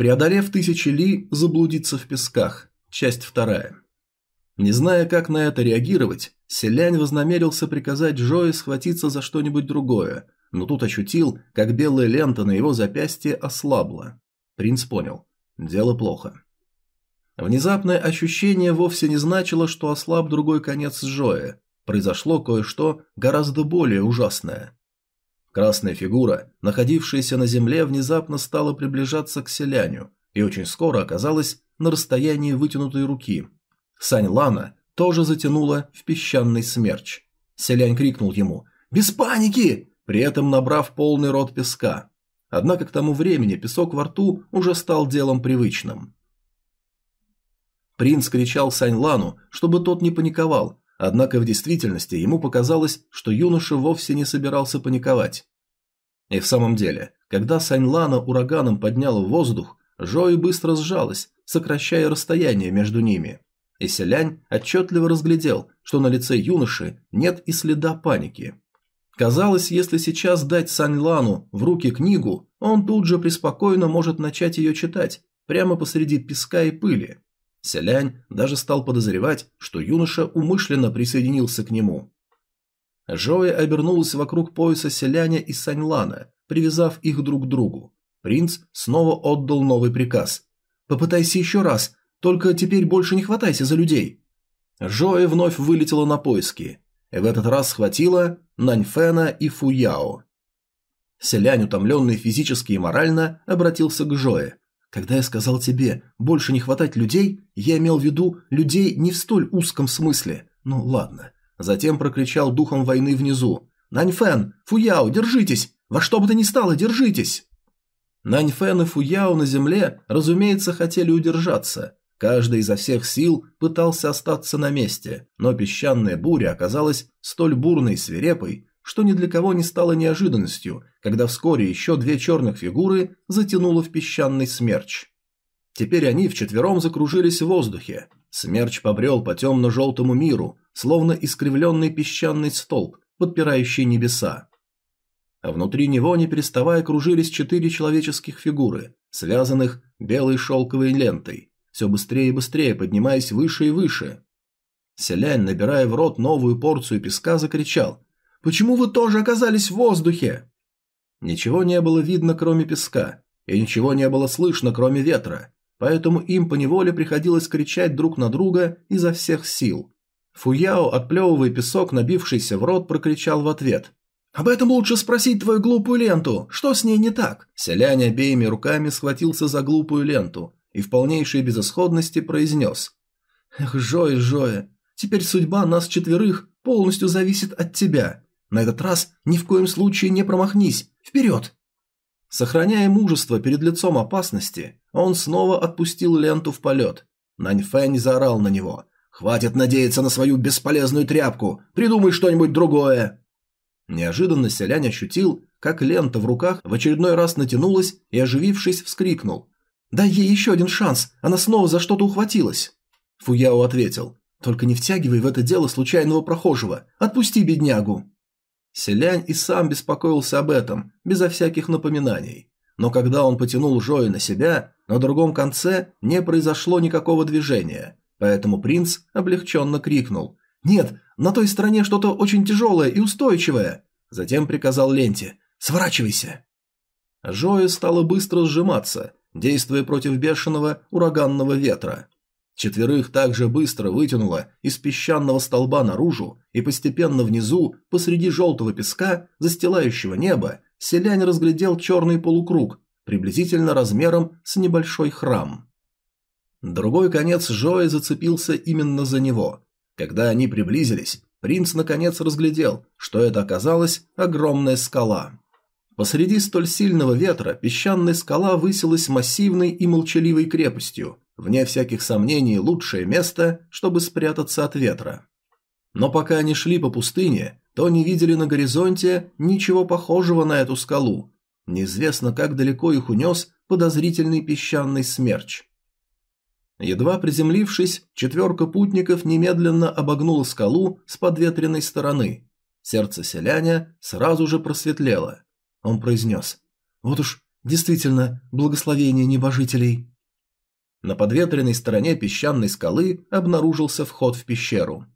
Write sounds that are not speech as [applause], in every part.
Преодолев тысячи ли, заблудиться в песках. Часть вторая. Не зная, как на это реагировать, Селянь вознамерился приказать Джое схватиться за что-нибудь другое, но тут ощутил, как белая лента на его запястье ослабла. Принц понял. Дело плохо. Внезапное ощущение вовсе не значило, что ослаб другой конец Джоя. Произошло кое-что гораздо более ужасное. Красная фигура, находившаяся на земле, внезапно стала приближаться к селяню и очень скоро оказалась на расстоянии вытянутой руки. Сань Лана тоже затянула в песчаный смерч. Селянь крикнул ему «Без паники!», при этом набрав полный рот песка. Однако к тому времени песок во рту уже стал делом привычным. Принц кричал Сань Лану, чтобы тот не паниковал, Однако в действительности ему показалось, что юноша вовсе не собирался паниковать. И в самом деле, когда Саньлана ураганом поднял в воздух, Жои быстро сжалась, сокращая расстояние между ними. И Селянь отчетливо разглядел, что на лице юноши нет и следа паники. Казалось, если сейчас дать Саньлану в руки книгу, он тут же преспокойно может начать ее читать, прямо посреди песка и пыли. Селянь даже стал подозревать, что юноша умышленно присоединился к нему. Жоя обернулась вокруг пояса Селяня и Саньлана, привязав их друг к другу. Принц снова отдал новый приказ. «Попытайся еще раз, только теперь больше не хватайся за людей». Жоя вновь вылетела на поиски. И в этот раз схватила Наньфена и Фуяо. Селянь, утомленный физически и морально, обратился к Жое. Когда я сказал тебе больше не хватать людей, я имел в виду людей не в столь узком смысле. Ну ладно. Затем прокричал духом войны внизу. Наньфэн, Фуяо, держитесь! Во что бы то ни стало, держитесь! Наньфэн и Фуяо на земле, разумеется, хотели удержаться. Каждый изо всех сил пытался остаться на месте, но песчаная буря оказалась столь бурной и свирепой, что ни для кого не стало неожиданностью, когда вскоре еще две черных фигуры затянуло в песчаный смерч. Теперь они вчетвером закружились в воздухе. Смерч побрел по темно-желтому миру, словно искривленный песчаный столб, подпирающий небеса. А внутри него, не переставая, кружились четыре человеческих фигуры, связанных белой шелковой лентой, все быстрее и быстрее, поднимаясь выше и выше. Селянь, набирая в рот новую порцию песка, закричал Почему вы тоже оказались в воздухе?» Ничего не было видно, кроме песка, и ничего не было слышно, кроме ветра, поэтому им поневоле приходилось кричать друг на друга изо всех сил. Фуяо, отплевывая песок, набившийся в рот, прокричал в ответ. «Об этом лучше спросить твою глупую ленту. Что с ней не так?» Селянь обеими руками схватился за глупую ленту и в полнейшей безысходности произнес. «Эх, Жоя, Жоя, теперь судьба нас четверых полностью зависит от тебя. На этот раз ни в коем случае не промахнись. Вперед!» Сохраняя мужество перед лицом опасности, он снова отпустил ленту в полет. Наньфэнь заорал на него. «Хватит надеяться на свою бесполезную тряпку! Придумай что-нибудь другое!» Неожиданно селянь ощутил, как лента в руках в очередной раз натянулась и, оживившись, вскрикнул. «Дай ей еще один шанс, она снова за что-то ухватилась!» Фуяо ответил. «Только не втягивай в это дело случайного прохожего, отпусти беднягу!» Селянь и сам беспокоился об этом, безо всяких напоминаний. Но когда он потянул Жои на себя, на другом конце не произошло никакого движения, поэтому принц облегченно крикнул «Нет, на той стороне что-то очень тяжелое и устойчивое!» Затем приказал Ленте «Сворачивайся!» Жои стала быстро сжиматься, действуя против бешеного ураганного ветра. Четверых также быстро вытянуло из песчаного столба наружу, и постепенно внизу, посреди желтого песка, застилающего небо, селянь разглядел черный полукруг, приблизительно размером с небольшой храм. Другой конец Жоя зацепился именно за него. Когда они приблизились, принц наконец разглядел, что это оказалась огромная скала. Посреди столь сильного ветра песчаная скала высилась массивной и молчаливой крепостью, Вне всяких сомнений, лучшее место, чтобы спрятаться от ветра. Но пока они шли по пустыне, то не видели на горизонте ничего похожего на эту скалу. Неизвестно, как далеко их унес подозрительный песчаный смерч. Едва приземлившись, четверка путников немедленно обогнула скалу с подветренной стороны. Сердце селяня сразу же просветлело. Он произнес. «Вот уж действительно благословение небожителей. На подветренной стороне песчаной скалы обнаружился вход в пещеру.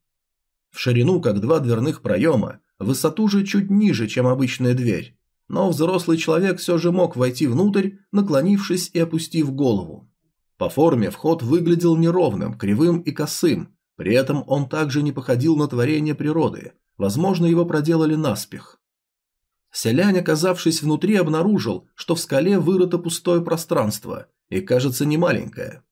В ширину, как два дверных проема, высоту же чуть ниже, чем обычная дверь. Но взрослый человек все же мог войти внутрь, наклонившись и опустив голову. По форме вход выглядел неровным, кривым и косым, при этом он также не походил на творение природы, возможно, его проделали наспех. Селянь, оказавшись внутри, обнаружил, что в скале вырыто пустое пространство, и, кажется, немаленькое.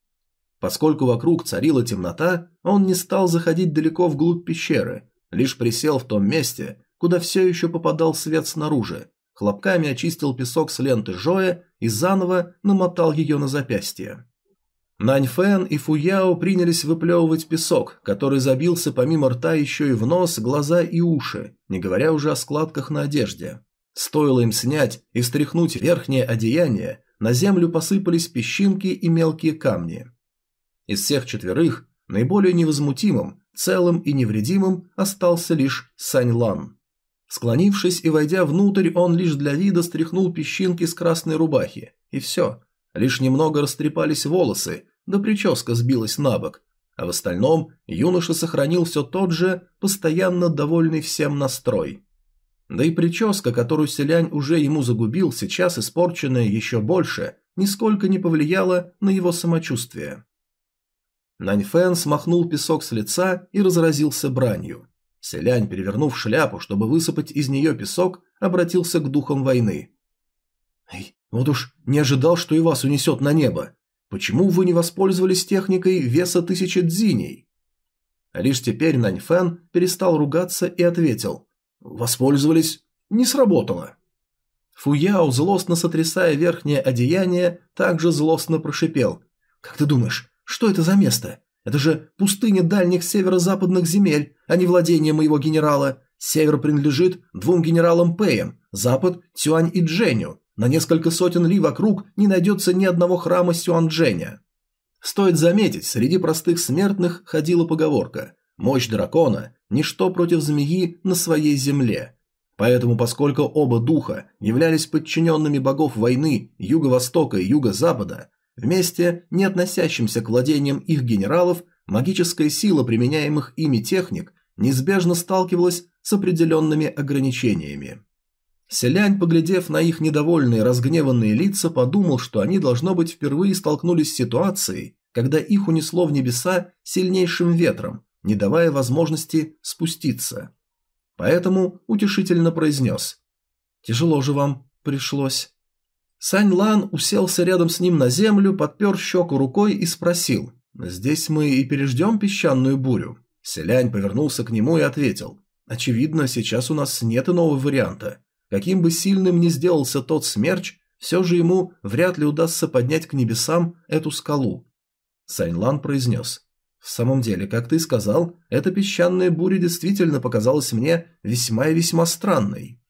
Поскольку вокруг царила темнота, он не стал заходить далеко вглубь пещеры, лишь присел в том месте, куда все еще попадал свет снаружи, хлопками очистил песок с ленты Жоя и заново намотал ее на запястье. Наньфэн и Фуяо принялись выплевывать песок, который забился помимо рта еще и в нос, глаза и уши, не говоря уже о складках на одежде. Стоило им снять и встряхнуть верхнее одеяние, на землю посыпались песчинки и мелкие камни. Из всех четверых наиболее невозмутимым, целым и невредимым остался лишь Сань Лан. Склонившись и войдя внутрь, он лишь для вида стряхнул песчинки с красной рубахи, и все. Лишь немного растрепались волосы, да прическа сбилась на бок, а в остальном юноша сохранил все тот же, постоянно довольный всем настрой. Да и прическа, которую селянь уже ему загубил, сейчас испорченная еще больше, нисколько не повлияла на его самочувствие. Наньфэн смахнул песок с лица и разразился бранью. Селянь, перевернув шляпу, чтобы высыпать из нее песок, обратился к духам войны. «Эй, вот уж не ожидал, что и вас унесет на небо. Почему вы не воспользовались техникой веса тысячи дзиней?» Лишь теперь Наньфэн перестал ругаться и ответил. Воспользовались. Не сработало. Фуяо, злостно сотрясая верхнее одеяние, также злостно прошипел. «Как ты думаешь, что это за место? Это же пустыня дальних северо-западных земель, а не владение моего генерала. Север принадлежит двум генералам Пэям, запад – Цюань и Дженю. На несколько сотен ли вокруг не найдется ни одного храма Сюанчжэня. Стоит заметить, среди простых смертных ходила поговорка Мощь дракона – ничто против змеи на своей земле. Поэтому, поскольку оба духа являлись подчиненными богов войны Юго-Востока и Юго-Запада, вместе не относящимся к владениям их генералов, магическая сила применяемых ими техник неизбежно сталкивалась с определенными ограничениями. Селянь, поглядев на их недовольные, разгневанные лица, подумал, что они, должно быть, впервые столкнулись с ситуацией, когда их унесло в небеса сильнейшим ветром, не давая возможности спуститься. Поэтому утешительно произнес. «Тяжело же вам пришлось». Сань Лан уселся рядом с ним на землю, подпер щеку рукой и спросил. «Здесь мы и переждем песчаную бурю?» Селянь повернулся к нему и ответил. «Очевидно, сейчас у нас нет иного варианта. Каким бы сильным ни сделался тот смерч, все же ему вряд ли удастся поднять к небесам эту скалу». Сань Лан произнес. В самом деле, как ты сказал, эта песчаная буря действительно показалась мне весьма и весьма странной.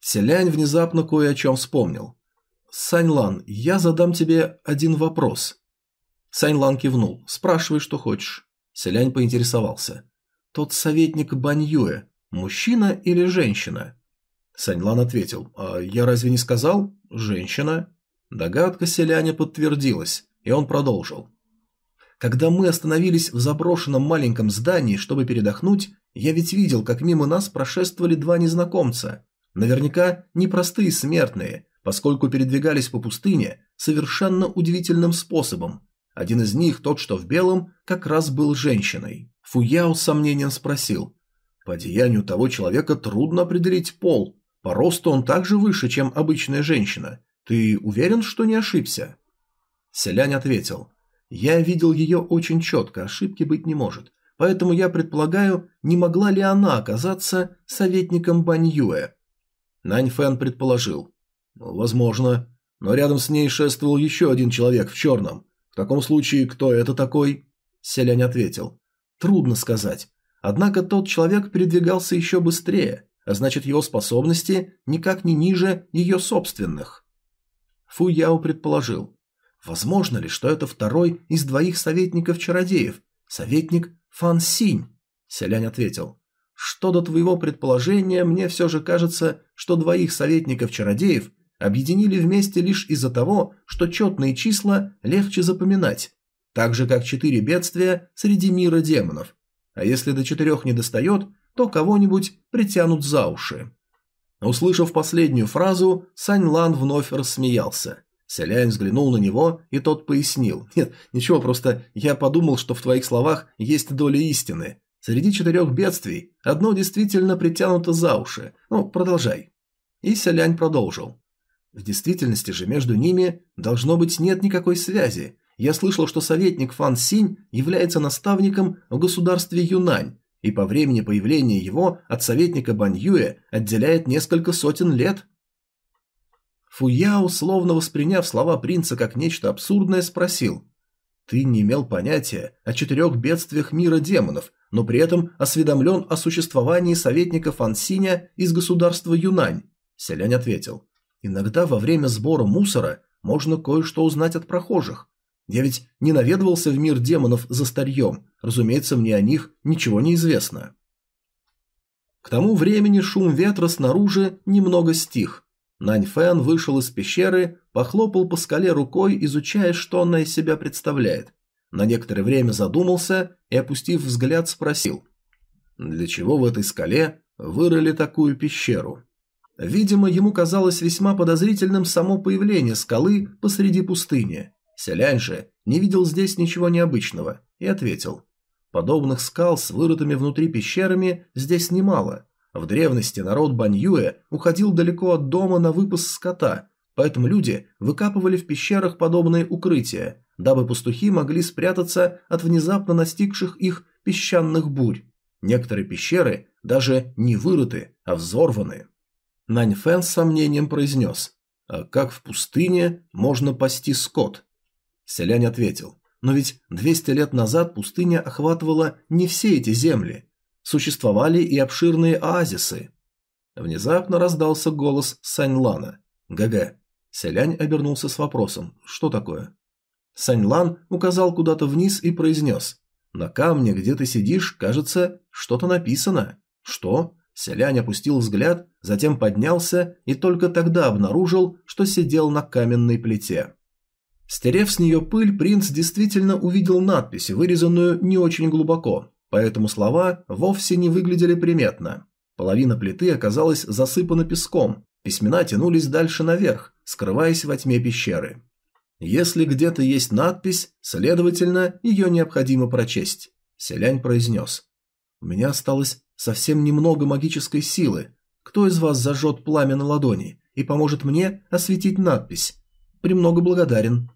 Селянь внезапно кое о чем вспомнил. «Саньлан, я задам тебе один вопрос». Саньлан кивнул. «Спрашивай, что хочешь». Селянь поинтересовался. «Тот советник Баньюэ, мужчина или женщина?» Саньлан ответил. «А я разве не сказал? Женщина». Догадка селяня подтвердилась, и он продолжил. Когда мы остановились в заброшенном маленьком здании, чтобы передохнуть, я ведь видел, как мимо нас прошествовали два незнакомца. Наверняка непростые смертные, поскольку передвигались по пустыне совершенно удивительным способом. Один из них, тот, что в белом, как раз был женщиной. Фуяо с сомнением спросил. По деянию того человека трудно определить пол. По росту он также выше, чем обычная женщина. Ты уверен, что не ошибся? Селянь ответил. Я видел ее очень четко, ошибки быть не может. Поэтому я предполагаю, не могла ли она оказаться советником Баньюэ. Нань Фэн предположил. «Ну, возможно. Но рядом с ней шествовал еще один человек в черном. В таком случае, кто это такой? Селянь ответил. Трудно сказать. Однако тот человек передвигался еще быстрее, а значит его способности никак не ниже ее собственных. Фу Яо предположил. Возможно ли, что это второй из двоих советников-чародеев, советник Фан Синь? Селянь ответил. Что до твоего предположения, мне все же кажется, что двоих советников-чародеев объединили вместе лишь из-за того, что четные числа легче запоминать, так же как четыре бедствия среди мира демонов. А если до четырех не достает, то кого-нибудь притянут за уши. Услышав последнюю фразу, Сань Лан вновь рассмеялся. Селянь взглянул на него, и тот пояснил. «Нет, ничего, просто я подумал, что в твоих словах есть доля истины. Среди четырех бедствий одно действительно притянуто за уши. Ну, продолжай». И Селянь продолжил. В действительности же между ними должно быть нет никакой связи. Я слышал, что советник Фан Синь является наставником в государстве Юнань, и по времени появления его от советника Бань Юэ отделяет несколько сотен лет. Фуяо, словно восприняв слова принца как нечто абсурдное, спросил. «Ты не имел понятия о четырех бедствиях мира демонов, но при этом осведомлен о существовании советника Фансиня из государства Юнань?» Селянь ответил. «Иногда во время сбора мусора можно кое-что узнать от прохожих. Я ведь не наведывался в мир демонов за старьем, разумеется, мне о них ничего не известно. К тому времени шум ветра снаружи немного стих. Нань Фэн вышел из пещеры, похлопал по скале рукой, изучая, что она из себя представляет. На некоторое время задумался и, опустив взгляд, спросил. «Для чего в этой скале вырыли такую пещеру?» Видимо, ему казалось весьма подозрительным само появление скалы посреди пустыни. Селянь же не видел здесь ничего необычного и ответил. Подобных скал с вырытыми внутри пещерами здесь немало. В древности народ Баньюэ уходил далеко от дома на выпас скота, поэтому люди выкапывали в пещерах подобные укрытия, дабы пастухи могли спрятаться от внезапно настигших их песчаных бурь. Некоторые пещеры даже не вырыты, а взорваны. Нань Фэн с сомнением произнес, а как в пустыне можно пасти скот? Селянь ответил, но ведь 200 лет назад пустыня охватывала не все эти земли. Существовали и обширные оазисы. Внезапно раздался голос Саньлана. ГГ. Селянь обернулся с вопросом. Что такое? Саньлан указал куда-то вниз и произнес. На камне, где ты сидишь, кажется, что-то написано. Что? Селянь опустил взгляд, затем поднялся и только тогда обнаружил, что сидел на каменной плите. Стерев с нее пыль, принц действительно увидел надпись, вырезанную не очень глубоко, поэтому слова вовсе не выглядели приметно. Половина плиты оказалась засыпана песком, письмена тянулись дальше наверх, скрываясь во тьме пещеры. Если где-то есть надпись, следовательно, ее необходимо прочесть. Селянь произнес. «У меня осталось совсем немного магической силы. Кто из вас зажжет пламя на ладони и поможет мне осветить надпись? Премного благодарен».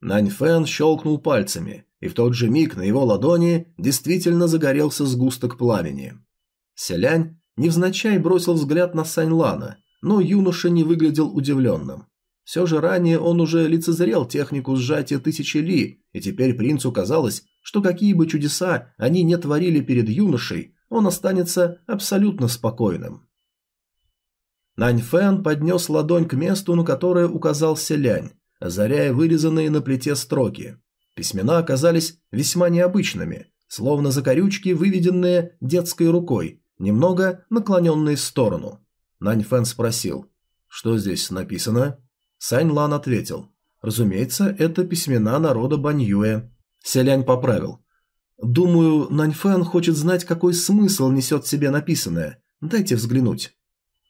Нань Фэн щелкнул пальцами, и в тот же миг на его ладони действительно загорелся сгусток пламени. Селянь невзначай бросил взгляд на Сань Лана, но юноша не выглядел удивленным. Все же ранее он уже лицезрел технику сжатия тысячи ли, и теперь принцу казалось, что какие бы чудеса они не творили перед юношей, он останется абсолютно спокойным. Нань Фэн поднес ладонь к месту, на которое указал Селянь, озаряя вырезанные на плите строки. Письмена оказались весьма необычными, словно закорючки, выведенные детской рукой, немного наклоненные в сторону. Нань Фэн спросил, что здесь написано? Сань Лан ответил, разумеется, это письмена народа Баньюэ. Селянь поправил. Думаю, Нань Фэн хочет знать, какой смысл несет в себе написанное. Дайте взглянуть.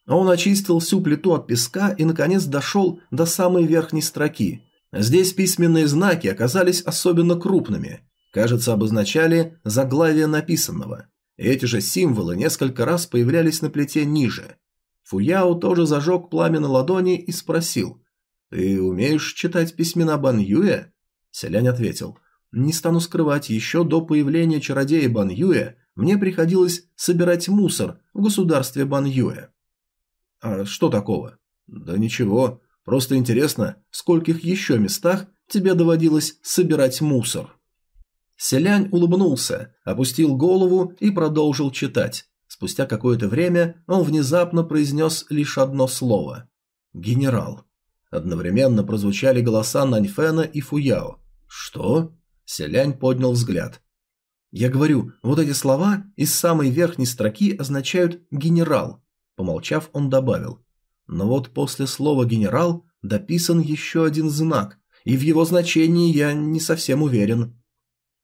Он очистил всю плиту от песка и, наконец, дошел до самой верхней строки. Здесь письменные знаки оказались особенно крупными. Кажется, обозначали заглавие написанного. Эти же символы несколько раз появлялись на плите ниже. Фуяо тоже зажег пламя на ладони и спросил. «Ты умеешь читать письмена Бан Юэ?» Селянь ответил. «Не стану скрывать, еще до появления чародея Бан Юэ мне приходилось собирать мусор в государстве Бан Юэ. А что такого? Да ничего, просто интересно, в скольких еще местах тебе доводилось собирать мусор. Селянь улыбнулся, опустил голову и продолжил читать. Спустя какое-то время он внезапно произнес лишь одно слово «Генерал». Одновременно прозвучали голоса Наньфена и Фуяо. «Что?» Селянь поднял взгляд. «Я говорю, вот эти слова из самой верхней строки означают «генерал», Помолчав, он добавил. Но вот после слова «генерал» дописан еще один знак, и в его значении я не совсем уверен.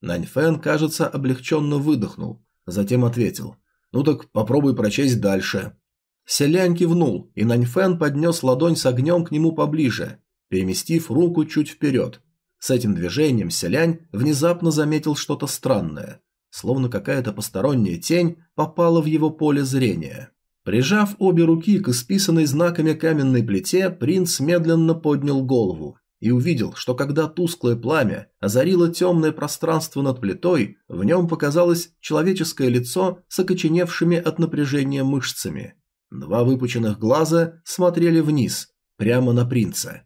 Наньфэн, кажется, облегченно выдохнул, затем ответил. «Ну так попробуй прочесть дальше». Селянь кивнул, и Наньфэн поднес ладонь с огнем к нему поближе, переместив руку чуть вперед. С этим движением Селянь внезапно заметил что-то странное, словно какая-то посторонняя тень попала в его поле зрения. Прижав обе руки к исписанной знаками каменной плите, принц медленно поднял голову и увидел, что когда тусклое пламя озарило темное пространство над плитой, в нем показалось человеческое лицо с окоченевшими от напряжения мышцами. Два выпученных глаза смотрели вниз, прямо на принца.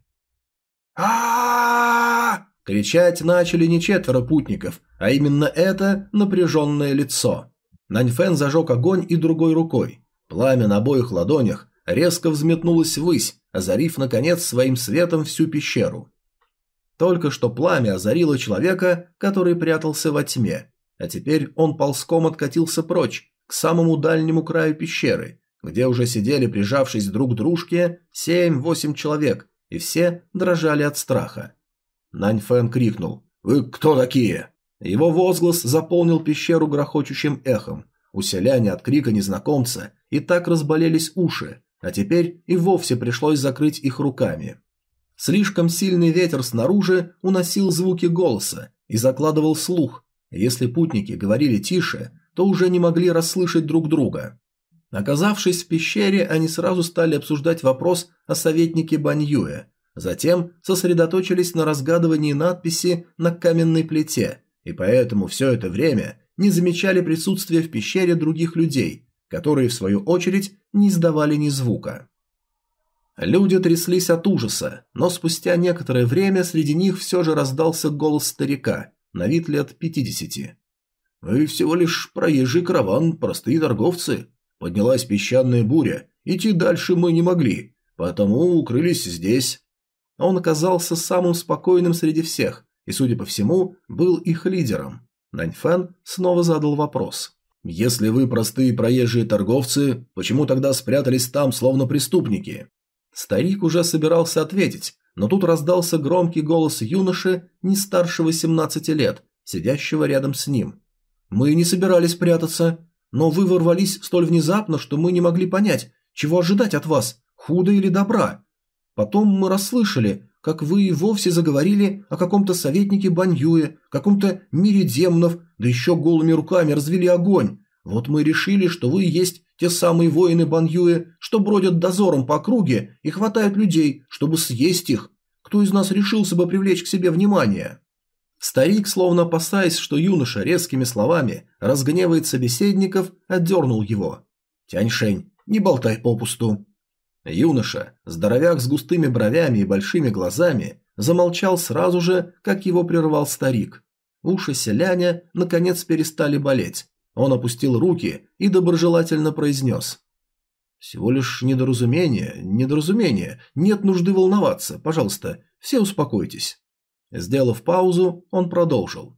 а Кричать начали не четверо путников, а именно это напряженное лицо. Наньфен зажег огонь и другой рукой. Пламя на обоих ладонях резко взметнулось ввысь, озарив, наконец, своим светом всю пещеру. Только что пламя озарило человека, который прятался во тьме, а теперь он ползком откатился прочь, к самому дальнему краю пещеры, где уже сидели, прижавшись друг к дружке, семь-восемь человек, и все дрожали от страха. Нань Фэн крикнул «Вы кто такие?» Его возглас заполнил пещеру грохочущим эхом. У селяне от крика незнакомца и так разболелись уши, а теперь и вовсе пришлось закрыть их руками. Слишком сильный ветер снаружи уносил звуки голоса и закладывал слух. Если путники говорили тише, то уже не могли расслышать друг друга. Оказавшись в пещере, они сразу стали обсуждать вопрос о советнике Баньюэ. Затем сосредоточились на разгадывании надписи на каменной плите, и поэтому все это время не замечали присутствия в пещере других людей, которые, в свою очередь, не издавали ни звука. Люди тряслись от ужаса, но спустя некоторое время среди них все же раздался голос старика, на вид лет пятидесяти. «Мы всего лишь проезжий караван, простые торговцы. Поднялась песчаная буря, идти дальше мы не могли, потому укрылись здесь». Он оказался самым спокойным среди всех и, судя по всему, был их лидером. Наньфэн снова задал вопрос. «Если вы простые проезжие торговцы, почему тогда спрятались там, словно преступники?» Старик уже собирался ответить, но тут раздался громкий голос юноши не старше 18 лет, сидящего рядом с ним. «Мы не собирались прятаться, но вы ворвались столь внезапно, что мы не могли понять, чего ожидать от вас, худо или добра. Потом мы расслышали, как вы и вовсе заговорили о каком-то советнике Баньюе, каком-то мире демонов, да еще голыми руками развели огонь. Вот мы решили, что вы есть те самые воины Баньюэ, что бродят дозором по округе и хватают людей, чтобы съесть их. Кто из нас решился бы привлечь к себе внимание?» Старик, словно опасаясь, что юноша резкими словами разгневает собеседников, отдернул его. «Тяньшень, не болтай попусту. Юноша, здоровяк с густыми бровями и большими глазами, замолчал сразу же, как его прервал старик. Уши селяня, наконец, перестали болеть. Он опустил руки и доброжелательно произнес. «Всего лишь недоразумение, недоразумение. Нет нужды волноваться. Пожалуйста, все успокойтесь». Сделав паузу, он продолжил.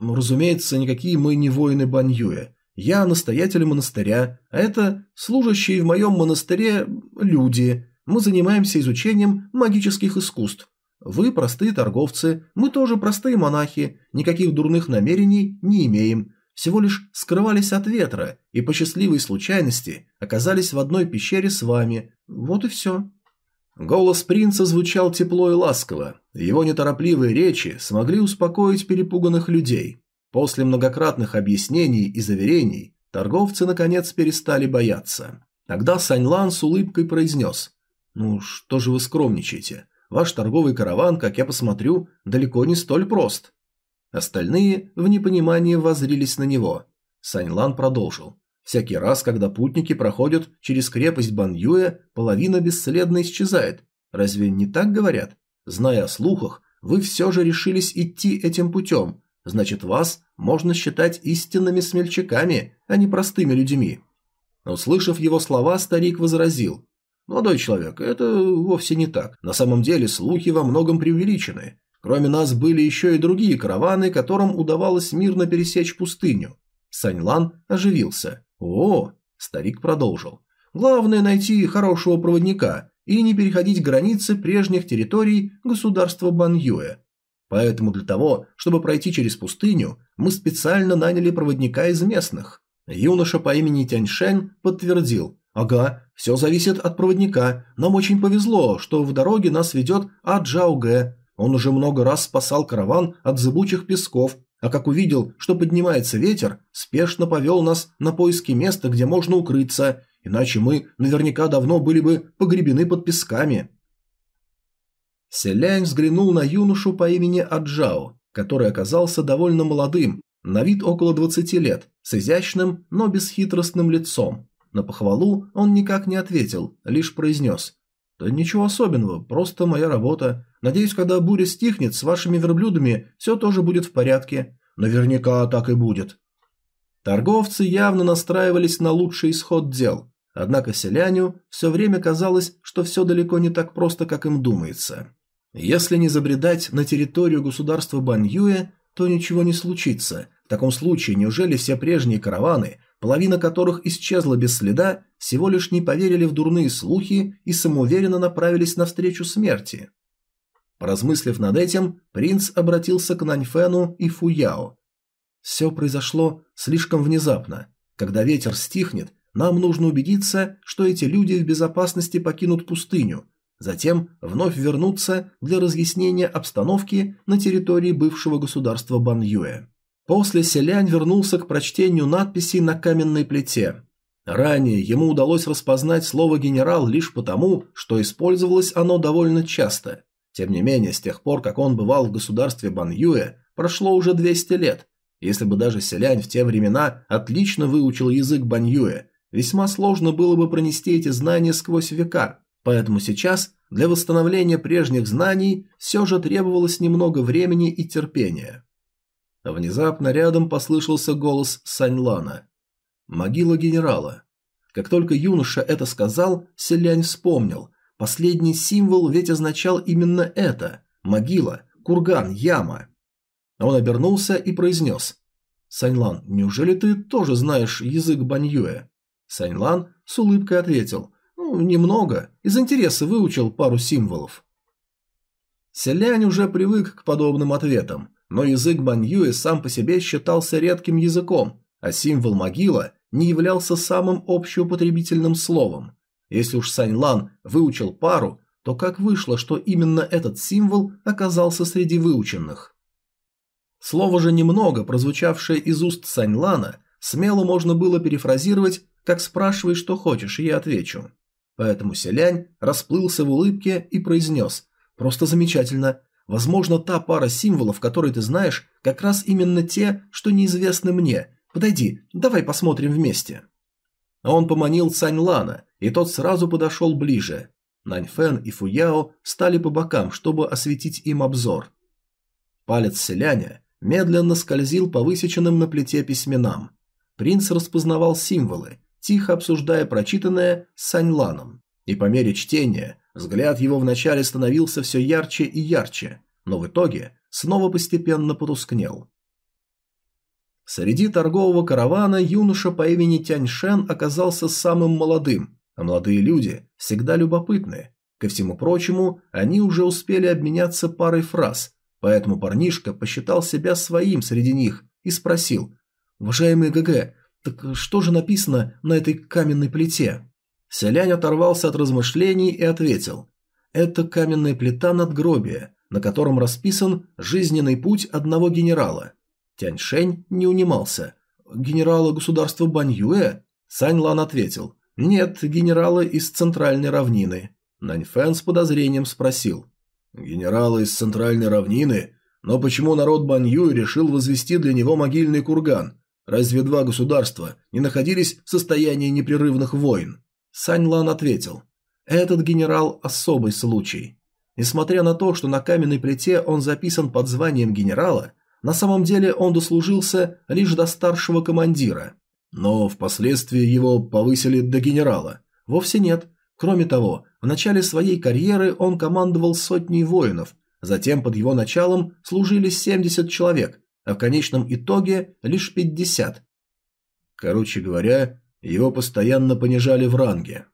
«Разумеется, никакие мы не воины Баньюя. Я настоятель монастыря, а это служащие в моем монастыре люди. Мы занимаемся изучением магических искусств. Вы простые торговцы, мы тоже простые монахи, никаких дурных намерений не имеем. Всего лишь скрывались от ветра и по счастливой случайности оказались в одной пещере с вами. Вот и все. Голос принца звучал тепло и ласково. Его неторопливые речи смогли успокоить перепуганных людей. После многократных объяснений и заверений торговцы наконец перестали бояться. Тогда Саньлан с улыбкой произнес «Ну что же вы скромничаете? Ваш торговый караван, как я посмотрю, далеко не столь прост». Остальные в непонимании воззрились на него. Саньлан продолжил. Всякий раз, когда путники проходят через крепость Баньюэ, половина бесследно исчезает. Разве не так говорят? Зная о слухах, вы все же решились идти этим путем, значит вас можно считать истинными смельчаками, а не простыми людьми. Услышав его слова, старик возразил. «Молодой человек, это вовсе не так. На самом деле слухи во многом преувеличены. Кроме нас были еще и другие караваны, которым удавалось мирно пересечь пустыню». Саньлан оживился. «О!» – старик продолжил. Главное найти хорошего проводника и не переходить границы прежних территорий государства Баньюэ. Поэтому для того, чтобы пройти через пустыню, мы специально наняли проводника из местных. Юноша по имени Тяньшень подтвердил. Ага, все зависит от проводника. Нам очень повезло, что в дороге нас ведет Аджао Гэ. Он уже много раз спасал караван от зыбучих песков, а как увидел, что поднимается ветер, спешно повел нас на поиски места, где можно укрыться, иначе мы наверняка давно были бы погребены под песками. Селянь взглянул на юношу по имени Аджао, который оказался довольно молодым, на вид около 20 лет, с изящным, но бесхитростным лицом. На похвалу он никак не ответил, лишь произнес. «Да ничего особенного, просто моя работа. Надеюсь, когда буря стихнет, с вашими верблюдами все тоже будет в порядке. Наверняка так и будет». Торговцы явно настраивались на лучший исход дел, однако селяню все время казалось, что все далеко не так просто, как им думается. Если не забредать на территорию государства Баньюэ, то ничего не случится. В таком случае, неужели все прежние караваны, половина которых исчезла без следа, всего лишь не поверили в дурные слухи и самоуверенно направились навстречу смерти? Поразмыслив над этим, принц обратился к Наньфену и Фуяо. «Все произошло слишком внезапно. Когда ветер стихнет, нам нужно убедиться, что эти люди в безопасности покинут пустыню, затем вновь вернуться для разъяснения обстановки на территории бывшего государства Баньюэ. После Селянь вернулся к прочтению надписей на каменной плите. Ранее ему удалось распознать слово «генерал» лишь потому, что использовалось оно довольно часто. Тем не менее, с тех пор, как он бывал в государстве Баньюэ, прошло уже 200 лет. Если бы даже Селянь в те времена отлично выучил язык Баньюэ, весьма сложно было бы пронести эти знания сквозь века. Поэтому сейчас для восстановления прежних знаний все же требовалось немного времени и терпения. Внезапно рядом послышался голос Саньлана. «Могила генерала». Как только юноша это сказал, Селянь вспомнил. Последний символ ведь означал именно это – могила, курган, яма. Он обернулся и произнес. «Саньлан, неужели ты тоже знаешь язык Баньюэ?» Саньлан с улыбкой ответил. Ну, немного. Из интереса выучил пару символов. Селянь уже привык к подобным ответам, но язык Баньюэ сам по себе считался редким языком, а символ могила не являлся самым общеупотребительным словом. Если уж Сань Лан выучил пару, то как вышло, что именно этот символ оказался среди выученных? Слово же немного, прозвучавшее из уст Сань Лана, смело можно было перефразировать, как спрашивай, что хочешь, и я отвечу. Поэтому Селянь расплылся в улыбке и произнес «Просто замечательно. Возможно, та пара символов, которые ты знаешь, как раз именно те, что неизвестны мне. Подойди, давай посмотрим вместе». Он поманил Цань Лана, и тот сразу подошел ближе. Нань Фэн и Фуяо стали по бокам, чтобы осветить им обзор. Палец селяня медленно скользил по высеченным на плите письменам. Принц распознавал символы, тихо обсуждая прочитанное с Саньланом. И по мере чтения взгляд его вначале становился все ярче и ярче, но в итоге снова постепенно потускнел. Среди торгового каравана юноша по имени Тяньшен оказался самым молодым, а молодые люди всегда любопытны. Ко всему прочему, они уже успели обменяться парой фраз, поэтому парнишка посчитал себя своим среди них и спросил «Уважаемый ГГ, так что же написано на этой каменной плите? Селянь оторвался от размышлений и ответил. Это каменная плита надгробия, на котором расписан жизненный путь одного генерала. Тяньшень не унимался. Генерала государства Баньюэ? Сань Лан ответил. Нет, генерала из центральной равнины. Наньфэн с подозрением спросил. Генерала из центральной равнины? Но почему народ Баньюэ решил возвести для него могильный курган? Разве два государства не находились в состоянии непрерывных войн? Сань Лан ответил. Этот генерал – особый случай. Несмотря на то, что на каменной плите он записан под званием генерала, на самом деле он дослужился лишь до старшего командира. Но впоследствии его повысили до генерала. Вовсе нет. Кроме того, в начале своей карьеры он командовал сотней воинов, затем под его началом служили 70 человек, а в конечном итоге лишь 50. Короче говоря, Его постоянно понижали в ранге.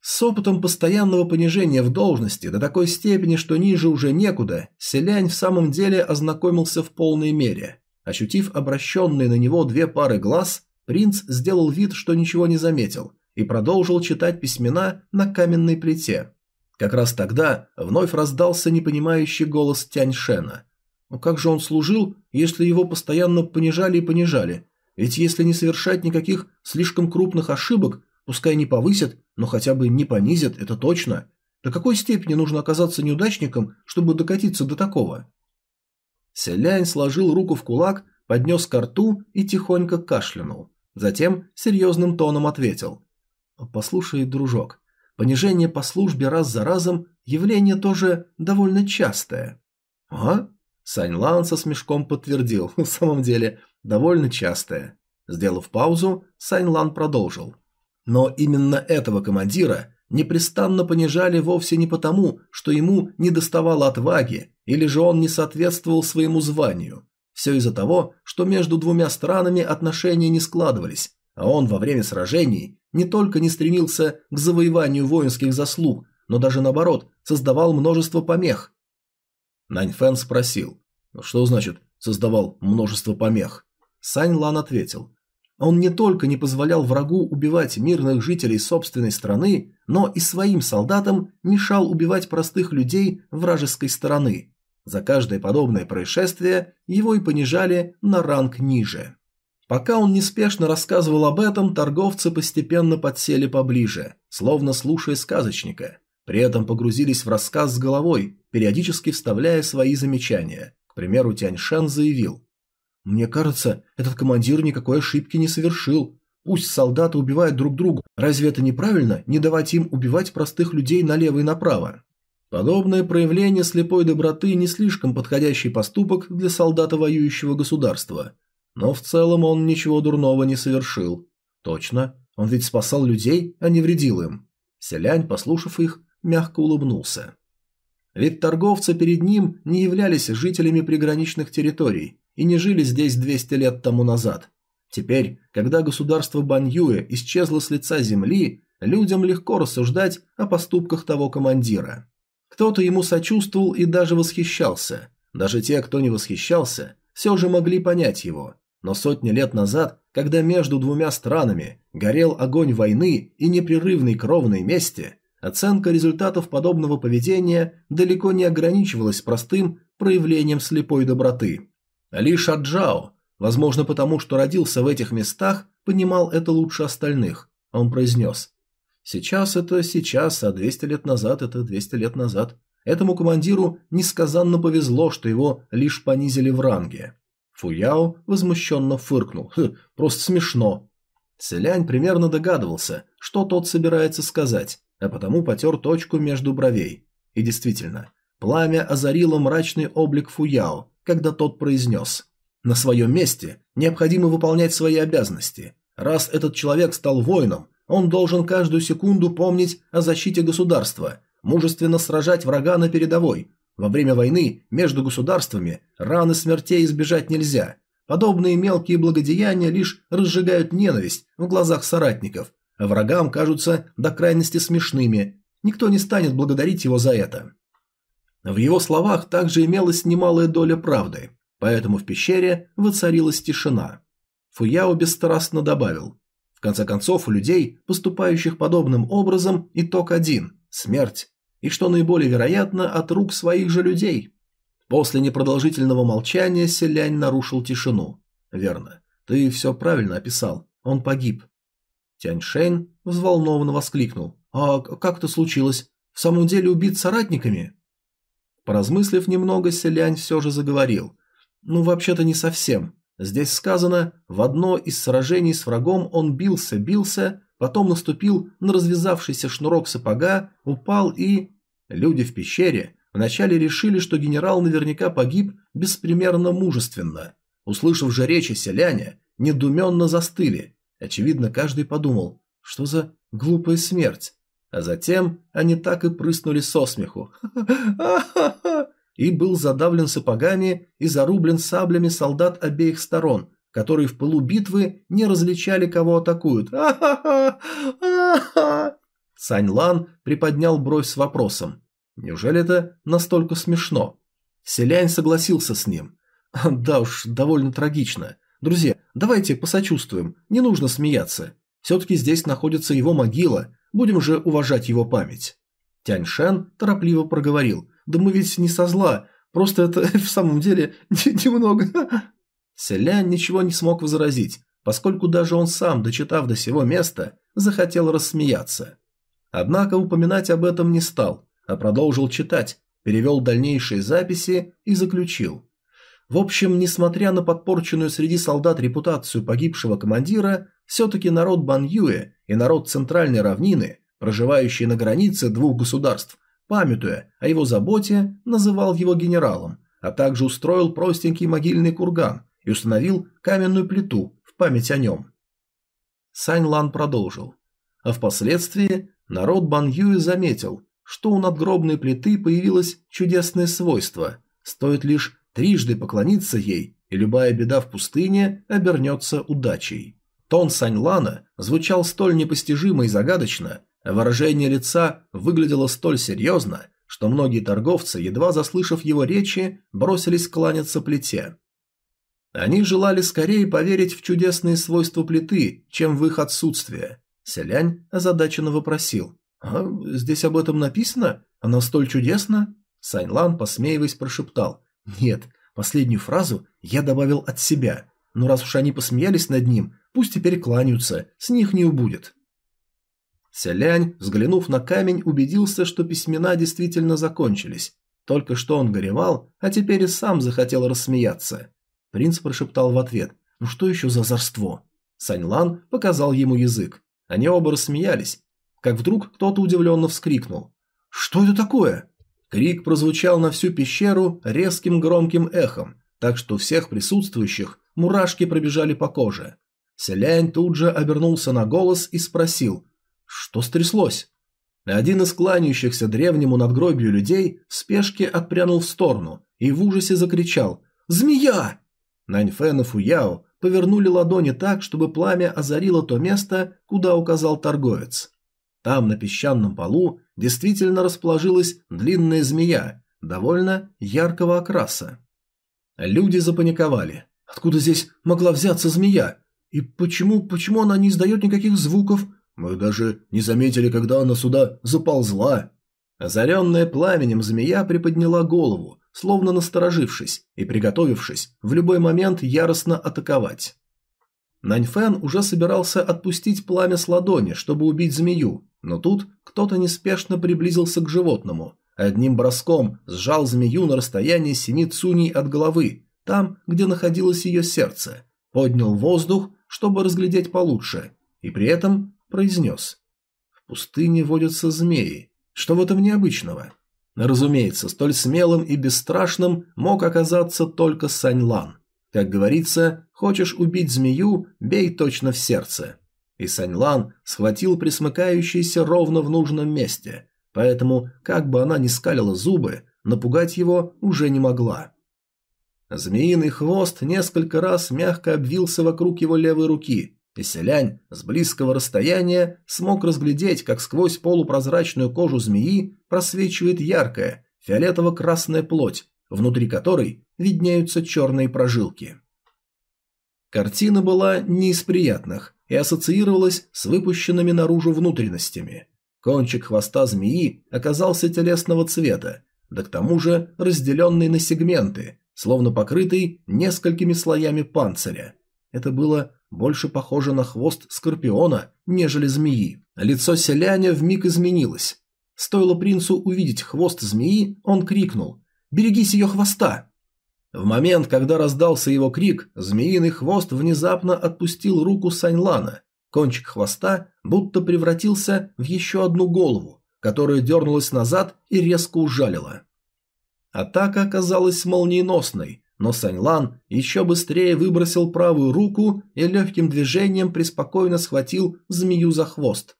С опытом постоянного понижения в должности до такой степени, что ниже уже некуда, Селянь в самом деле ознакомился в полной мере. Ощутив обращенные на него две пары глаз, принц сделал вид, что ничего не заметил, и продолжил читать письмена на каменной плите. Как раз тогда вновь раздался непонимающий голос Тяньшена. Но «Ну как же он служил, если его постоянно понижали и понижали? Ведь если не совершать никаких слишком крупных ошибок, пускай не повысят, но хотя бы не понизят, это точно. До какой степени нужно оказаться неудачником, чтобы докатиться до такого? Селянь сложил руку в кулак, поднес ко рту и тихонько кашлянул. Затем серьезным тоном ответил. «Послушай, дружок, понижение по службе раз за разом – явление тоже довольно частое». «А?» Сань Лан со смешком подтвердил. [laughs] В самом деле, довольно частое. Сделав паузу, Сань Лан продолжил. Но именно этого командира непрестанно понижали вовсе не потому, что ему не доставало отваги, или же он не соответствовал своему званию. Все из-за того, что между двумя странами отношения не складывались, а он во время сражений не только не стремился к завоеванию воинских заслуг, но даже наоборот, создавал множество помех. Нань Фэн спросил, что значит «создавал множество помех»? Сань Лан ответил, он не только не позволял врагу убивать мирных жителей собственной страны, но и своим солдатам мешал убивать простых людей вражеской стороны. За каждое подобное происшествие его и понижали на ранг ниже. Пока он неспешно рассказывал об этом, торговцы постепенно подсели поближе, словно слушая сказочника. При этом погрузились в рассказ с головой, периодически вставляя свои замечания. К примеру, Тяньшан заявил мне кажется, этот командир никакой ошибки не совершил. Пусть солдаты убивают друг друга. Разве это неправильно, не давать им убивать простых людей налево и направо? Подобное проявление слепой доброты не слишком подходящий поступок для солдата воюющего государства. Но в целом он ничего дурного не совершил. Точно, он ведь спасал людей, а не вредил им. Селянь, послушав их, мягко улыбнулся. Ведь торговцы перед ним не являлись жителями приграничных территорий, и не жили здесь 200 лет тому назад. Теперь, когда государство Баньюэ исчезло с лица земли, людям легко рассуждать о поступках того командира. Кто-то ему сочувствовал и даже восхищался. Даже те, кто не восхищался, все же могли понять его. Но сотни лет назад, когда между двумя странами горел огонь войны и непрерывной кровной мести, оценка результатов подобного поведения далеко не ограничивалась простым проявлением слепой доброты. Лишь Аджао, возможно потому, что родился в этих местах, понимал это лучше остальных. Он произнес «Сейчас это сейчас, а 200 лет назад это 200 лет назад». Этому командиру несказанно повезло, что его лишь понизили в ранге. Фуяо возмущенно фыркнул. «Хм, просто смешно. Селянь примерно догадывался, что тот собирается сказать, а потому потер точку между бровей. И действительно, пламя озарило мрачный облик Фуяо, когда тот произнес «На своем месте необходимо выполнять свои обязанности. Раз этот человек стал воином, он должен каждую секунду помнить о защите государства, мужественно сражать врага на передовой. Во время войны между государствами раны смертей избежать нельзя. Подобные мелкие благодеяния лишь разжигают ненависть в глазах соратников, а врагам кажутся до крайности смешными. Никто не станет благодарить его за это. В его словах также имелась немалая доля правды, поэтому в пещере воцарилась тишина. Фуяо бесстрастно добавил. В конце концов, у людей, поступающих подобным образом, итог один – смерть. И что наиболее вероятно, от рук своих же людей. После непродолжительного молчания Селянь нарушил тишину. «Верно. Ты все правильно описал. Он погиб». Тяньшень взволнованно воскликнул. «А как это случилось? В самом деле убит соратниками?» Поразмыслив немного, селянь все же заговорил. «Ну, вообще-то не совсем. Здесь сказано, в одно из сражений с врагом он бился, бился, потом наступил на развязавшийся шнурок сапога, упал и... Люди в пещере вначале решили, что генерал наверняка погиб беспримерно мужественно. Услышав же речи селяня, недуменно застыли. Очевидно, каждый подумал, что за глупая смерть. А затем они так и прыснули со смеху. [laughs] И был задавлен сапогами и зарублен саблями солдат обеих сторон, которые в пылу битвы не различали, кого атакуют. [laughs] Сань Лан приподнял бровь с вопросом. Неужели это настолько смешно? Селянь согласился с ним. Да уж, довольно трагично. Друзья, давайте посочувствуем, не нужно смеяться. Все-таки здесь находится его могила, будем же уважать его память. Тянь Шен торопливо проговорил. Да мы ведь не со зла, просто это [laughs] в самом деле немного... Селянь ничего не смог возразить, поскольку даже он сам, дочитав до сего места, захотел рассмеяться. Однако упоминать об этом не стал, а продолжил читать, перевел дальнейшие записи и заключил. В общем, несмотря на подпорченную среди солдат репутацию погибшего командира, все-таки народ Баньюэ и народ Центральной равнины, проживающие на границе двух государств, памятуя о его заботе, называл его генералом, а также устроил простенький могильный курган и установил каменную плиту в память о нем. Сань Лан продолжил. А впоследствии народ Баньюэ заметил, что у надгробной плиты появилось чудесное свойство. Стоит лишь трижды поклониться ей, и любая беда в пустыне обернется удачей. Тон Саньлана звучал столь непостижимо и загадочно, а выражение лица выглядело столь серьезно, что многие торговцы, едва заслышав его речи, бросились кланяться плите. Они желали скорее поверить в чудесные свойства плиты, чем в их отсутствие. Селянь озадаченно вопросил. «А здесь об этом написано? Она столь чудесна?» Сайнлан, посмеиваясь, прошептал. «Нет, последнюю фразу я добавил от себя. Но раз уж они посмеялись над ним, пусть теперь кланяются, с них не убудет». Селянь, взглянув на камень, убедился, что письмена действительно закончились. Только что он горевал, а теперь и сам захотел рассмеяться. Принц прошептал в ответ. «Ну что еще за озорство?» Саньлан показал ему язык. Они оба рассмеялись, как вдруг кто-то удивленно вскрикнул. «Что это такое?» Крик прозвучал на всю пещеру резким громким эхом, так что у всех присутствующих мурашки пробежали по коже. Селянь тут же обернулся на голос и спросил, что стряслось? Один из кланяющихся древнему надгробию людей в спешке отпрянул в сторону и в ужасе закричал «Змея!». Наньфен и Фуяо повернули ладони так, чтобы пламя озарило то место, куда указал торговец. Там, на песчаном полу, действительно расположилась длинная змея, довольно яркого окраса. Люди запаниковали. Откуда здесь могла взяться змея? И почему, почему она не издает никаких звуков? Мы даже не заметили, когда она сюда заползла. Озаренная пламенем змея приподняла голову, словно насторожившись и приготовившись в любой момент яростно атаковать. Наньфэн уже собирался отпустить пламя с ладони, чтобы убить змею, но тут кто-то неспешно приблизился к животному, одним броском сжал змею на расстоянии семи цуней от головы, там, где находилось ее сердце, поднял воздух, чтобы разглядеть получше, и при этом произнес. «В пустыне водятся змеи. Что в этом необычного?» Разумеется, столь смелым и бесстрашным мог оказаться только Сань Лан. Как говорится, хочешь убить змею, бей точно в сердце. И Саньлан схватил присмыкающийся ровно в нужном месте, поэтому, как бы она ни скалила зубы, напугать его уже не могла. Змеиный хвост несколько раз мягко обвился вокруг его левой руки, и селянь с близкого расстояния смог разглядеть, как сквозь полупрозрачную кожу змеи просвечивает яркая, фиолетово-красная плоть, внутри которой виднеются черные прожилки. Картина была не из приятных и ассоциировалась с выпущенными наружу внутренностями. Кончик хвоста змеи оказался телесного цвета, да к тому же разделенный на сегменты, словно покрытый несколькими слоями панциря. Это было больше похоже на хвост скорпиона, нежели змеи. Лицо селяня вмиг изменилось. Стоило принцу увидеть хвост змеи, он крикнул «Берегись ее хвоста!» В момент, когда раздался его крик, змеиный хвост внезапно отпустил руку Саньлана. Кончик хвоста будто превратился в еще одну голову, которая дернулась назад и резко ужалила. Атака оказалась молниеносной, но Саньлан еще быстрее выбросил правую руку и легким движением преспокойно схватил змею за хвост.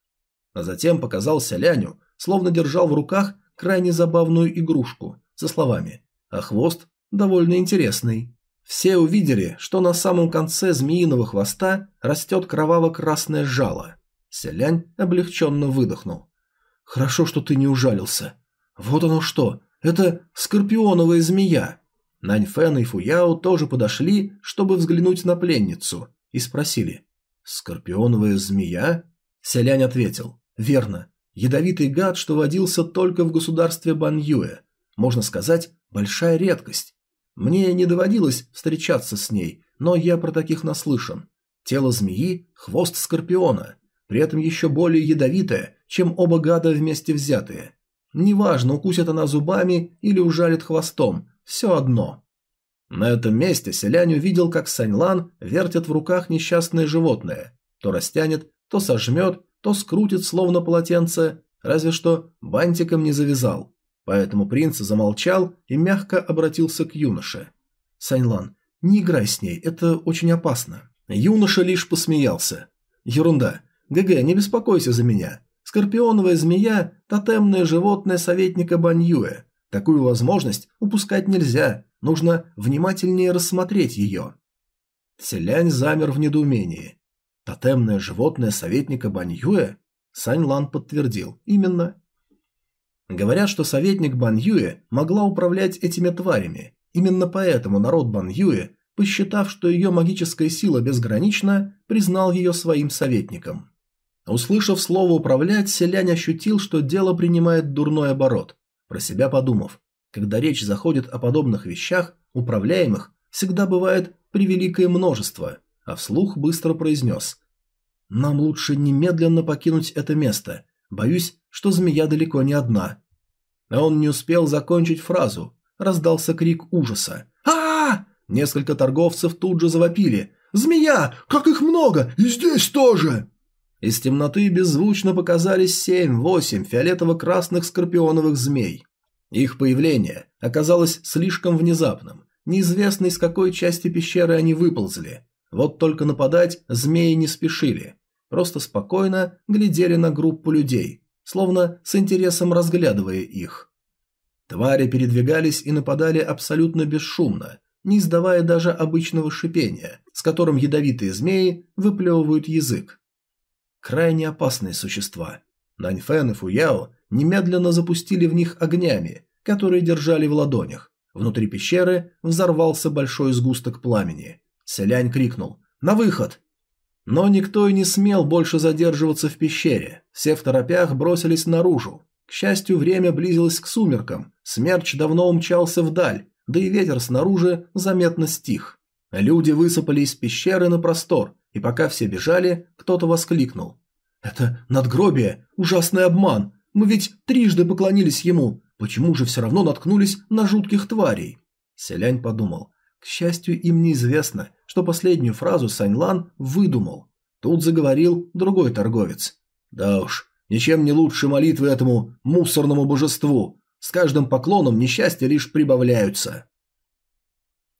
А затем показался Ляню, словно держал в руках крайне забавную игрушку, со словами «А хвост довольно интересный». Все увидели, что на самом конце змеиного хвоста растет кроваво-красное жало. Селянь облегченно выдохнул. «Хорошо, что ты не ужалился. Вот оно что, это скорпионовая змея». Наньфэн и Фуяо тоже подошли, чтобы взглянуть на пленницу, и спросили. «Скорпионовая змея?» Селянь ответил. «Верно. Ядовитый гад, что водился только в государстве Баньюэ. Можно сказать, большая редкость. Мне не доводилось встречаться с ней, но я про таких наслышан. Тело змеи – хвост скорпиона, при этом еще более ядовитое, чем оба гада вместе взятые. Неважно, укусит она зубами или ужалит хвостом, все одно. На этом месте селянь увидел, как Саньлан вертит в руках несчастное животное. То растянет, то сожмет, то скрутит словно полотенце, разве что бантиком не завязал. Поэтому принц замолчал и мягко обратился к юноше. «Саньлан, не играй с ней, это очень опасно». Юноша лишь посмеялся. «Ерунда. ГГ, не беспокойся за меня. Скорпионовая змея – тотемное животное советника Баньюэ. Такую возможность упускать нельзя, нужно внимательнее рассмотреть ее». Селянь замер в недоумении. «Тотемное животное советника Баньюэ?» Сань Лан подтвердил. «Именно. Говорят, что советник Бан Юэ могла управлять этими тварями. Именно поэтому народ Бан Юэ, посчитав, что ее магическая сила безгранична, признал ее своим советником. Услышав слово «управлять», селянь ощутил, что дело принимает дурной оборот. Про себя подумав, когда речь заходит о подобных вещах, управляемых всегда бывает превеликое множество, а вслух быстро произнес «Нам лучше немедленно покинуть это место. Боюсь, что змея далеко не одна. А он не успел закончить фразу. Раздался крик ужаса. а, -а, -а Несколько торговцев тут же завопили. «Змея! Как их много! И здесь тоже!» Из темноты беззвучно показались семь-восемь фиолетово-красных скорпионовых змей. Их появление оказалось слишком внезапным. Неизвестно, из какой части пещеры они выползли. Вот только нападать змеи не спешили просто спокойно глядели на группу людей, словно с интересом разглядывая их. Твари передвигались и нападали абсолютно бесшумно, не издавая даже обычного шипения, с которым ядовитые змеи выплевывают язык. Крайне опасные существа. Наньфэн и Фуяо немедленно запустили в них огнями, которые держали в ладонях. Внутри пещеры взорвался большой сгусток пламени. Селянь крикнул «На выход!» Но никто и не смел больше задерживаться в пещере. Все в торопях бросились наружу. К счастью, время близилось к сумеркам. Смерч давно умчался вдаль, да и ветер снаружи заметно стих. Люди высыпали из пещеры на простор, и пока все бежали, кто-то воскликнул. «Это надгробие! Ужасный обман! Мы ведь трижды поклонились ему! Почему же все равно наткнулись на жутких тварей?» Селянь подумал. К счастью, им неизвестно, что последнюю фразу Саньлан выдумал. Тут заговорил другой торговец. «Да уж, ничем не лучше молитвы этому мусорному божеству. С каждым поклоном несчастья лишь прибавляются».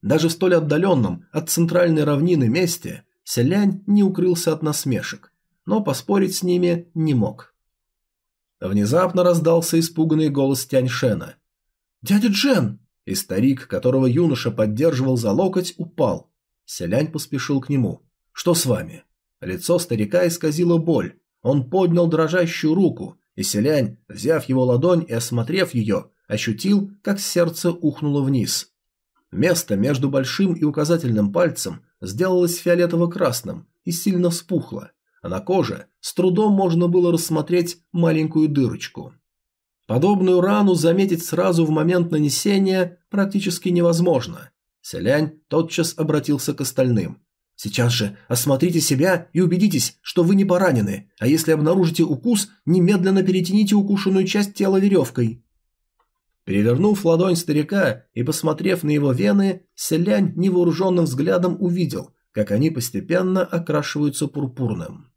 Даже в столь отдаленном от центральной равнины месте Селянь не укрылся от насмешек, но поспорить с ними не мог. Внезапно раздался испуганный голос Тяньшена. «Дядя Джен!» И старик, которого юноша поддерживал за локоть, упал. Селянь поспешил к нему. «Что с вами?» Лицо старика исказило боль. Он поднял дрожащую руку, и селянь, взяв его ладонь и осмотрев ее, ощутил, как сердце ухнуло вниз. Место между большим и указательным пальцем сделалось фиолетово-красным и сильно вспухло, а на коже с трудом можно было рассмотреть маленькую дырочку. Подобную рану заметить сразу в момент нанесения практически невозможно. Селянь тотчас обратился к остальным. «Сейчас же осмотрите себя и убедитесь, что вы не поранены, а если обнаружите укус, немедленно перетяните укушенную часть тела веревкой». Перевернув ладонь старика и посмотрев на его вены, селянь невооруженным взглядом увидел, как они постепенно окрашиваются пурпурным.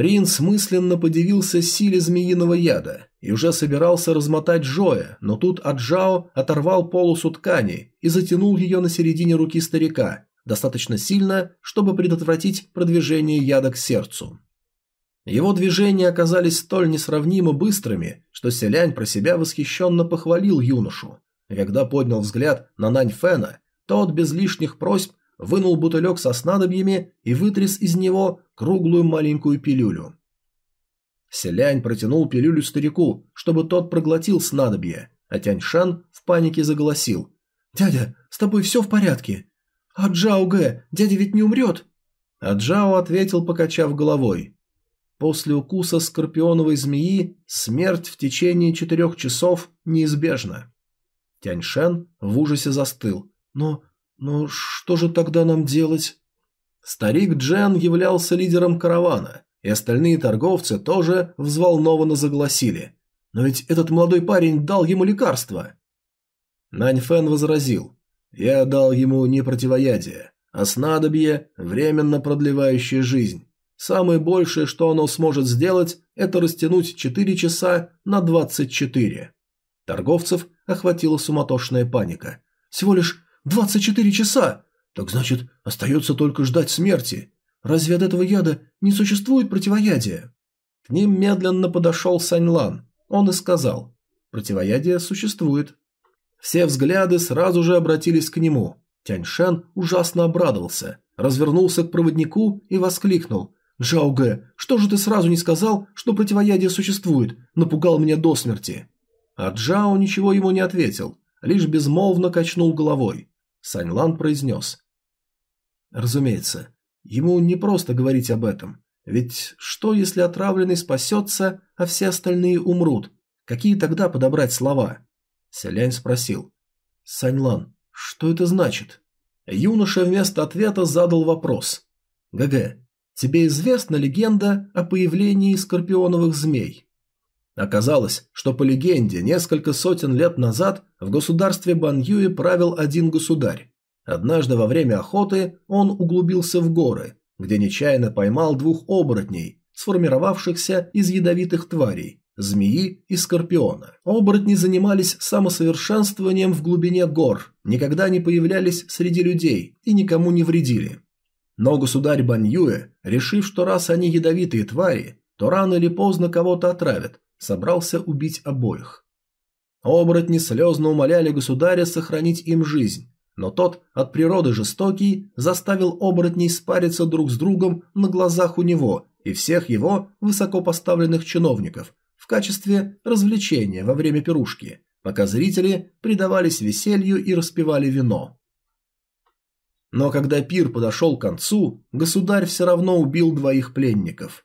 Принц мысленно подивился силе змеиного яда и уже собирался размотать Джоя, но тут Аджао оторвал полосу ткани и затянул ее на середине руки старика, достаточно сильно, чтобы предотвратить продвижение яда к сердцу. Его движения оказались столь несравнимо быстрыми, что Селянь про себя восхищенно похвалил юношу, когда поднял взгляд на Нань Фэна, Тот без лишних просьб вынул бутылек со снадобьями и вытряс из него круглую маленькую пилюлю. Селянь протянул пилюлю старику, чтобы тот проглотил снадобье, а Тяньшан в панике заголосил. «Дядя, с тобой все в порядке? А Джао Гэ, дядя ведь не умрет?» А Джао ответил, покачав головой. После укуса скорпионовой змеи смерть в течение четырех часов неизбежна. Тяньшен в ужасе застыл. «Но... но что же тогда нам делать?» Старик Джен являлся лидером каравана, и остальные торговцы тоже взволнованно загласили. «Но ведь этот молодой парень дал ему лекарство!» Нань Фэн возразил. «Я дал ему не противоядие, а снадобье, временно продлевающее жизнь. Самое большее, что оно сможет сделать, это растянуть 4 часа на 24. Торговцев охватила суматошная паника. Всего лишь 24 часа! Так значит, остается только ждать смерти. Разве от этого яда не существует противоядия? К ним медленно подошел Саньлан. Он и сказал, противоядие существует. Все взгляды сразу же обратились к нему. Тяньшан ужасно обрадовался, развернулся к проводнику и воскликнул. «Джао Гэ, что же ты сразу не сказал, что противоядие существует? Напугал меня до смерти». А Джао ничего ему не ответил, лишь безмолвно качнул головой. Саньлан произнес. «Разумеется, ему не просто говорить об этом. Ведь что, если отравленный спасется, а все остальные умрут? Какие тогда подобрать слова?» Селянь спросил. «Саньлан, что это значит?» Юноша вместо ответа задал вопрос. «ГГ, тебе известна легенда о появлении скорпионовых змей?» Оказалось, что по легенде несколько сотен лет назад в государстве Баньюи правил один государь. Однажды во время охоты он углубился в горы, где нечаянно поймал двух оборотней, сформировавшихся из ядовитых тварей – змеи и скорпиона. Оборотни занимались самосовершенствованием в глубине гор, никогда не появлялись среди людей и никому не вредили. Но государь Баньюэ, решив, что раз они ядовитые твари, то рано или поздно кого-то отравят, собрался убить обоих. Оборотни слезно умоляли государя сохранить им жизнь, но тот, от природы жестокий, заставил оборотней спариться друг с другом на глазах у него и всех его высокопоставленных чиновников в качестве развлечения во время пирушки, пока зрители предавались веселью и распивали вино. Но когда пир подошел к концу, государь все равно убил двоих пленников.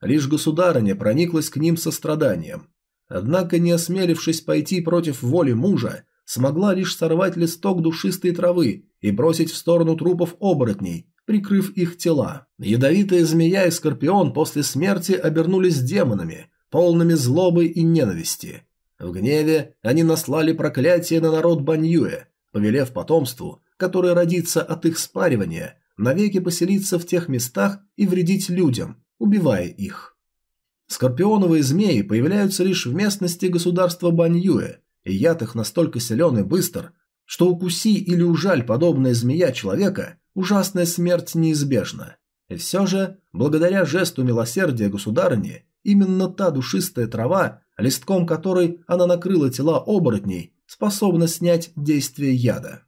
Лишь государыня прониклась к ним состраданием. Однако, не осмелившись пойти против воли мужа, смогла лишь сорвать листок душистой травы и бросить в сторону трупов оборотней, прикрыв их тела. Ядовитая змея и скорпион после смерти обернулись демонами, полными злобы и ненависти. В гневе они наслали проклятие на народ Баньюэ, повелев потомству, которое родится от их спаривания, навеки поселиться в тех местах и вредить людям, убивая их. Скорпионовые змеи появляются лишь в местности государства Баньюэ, и яд их настолько силен и быстр, что укуси или ужаль подобная змея человека, ужасная смерть неизбежна. И все же, благодаря жесту милосердия государыни, именно та душистая трава, листком которой она накрыла тела оборотней, способна снять действие яда.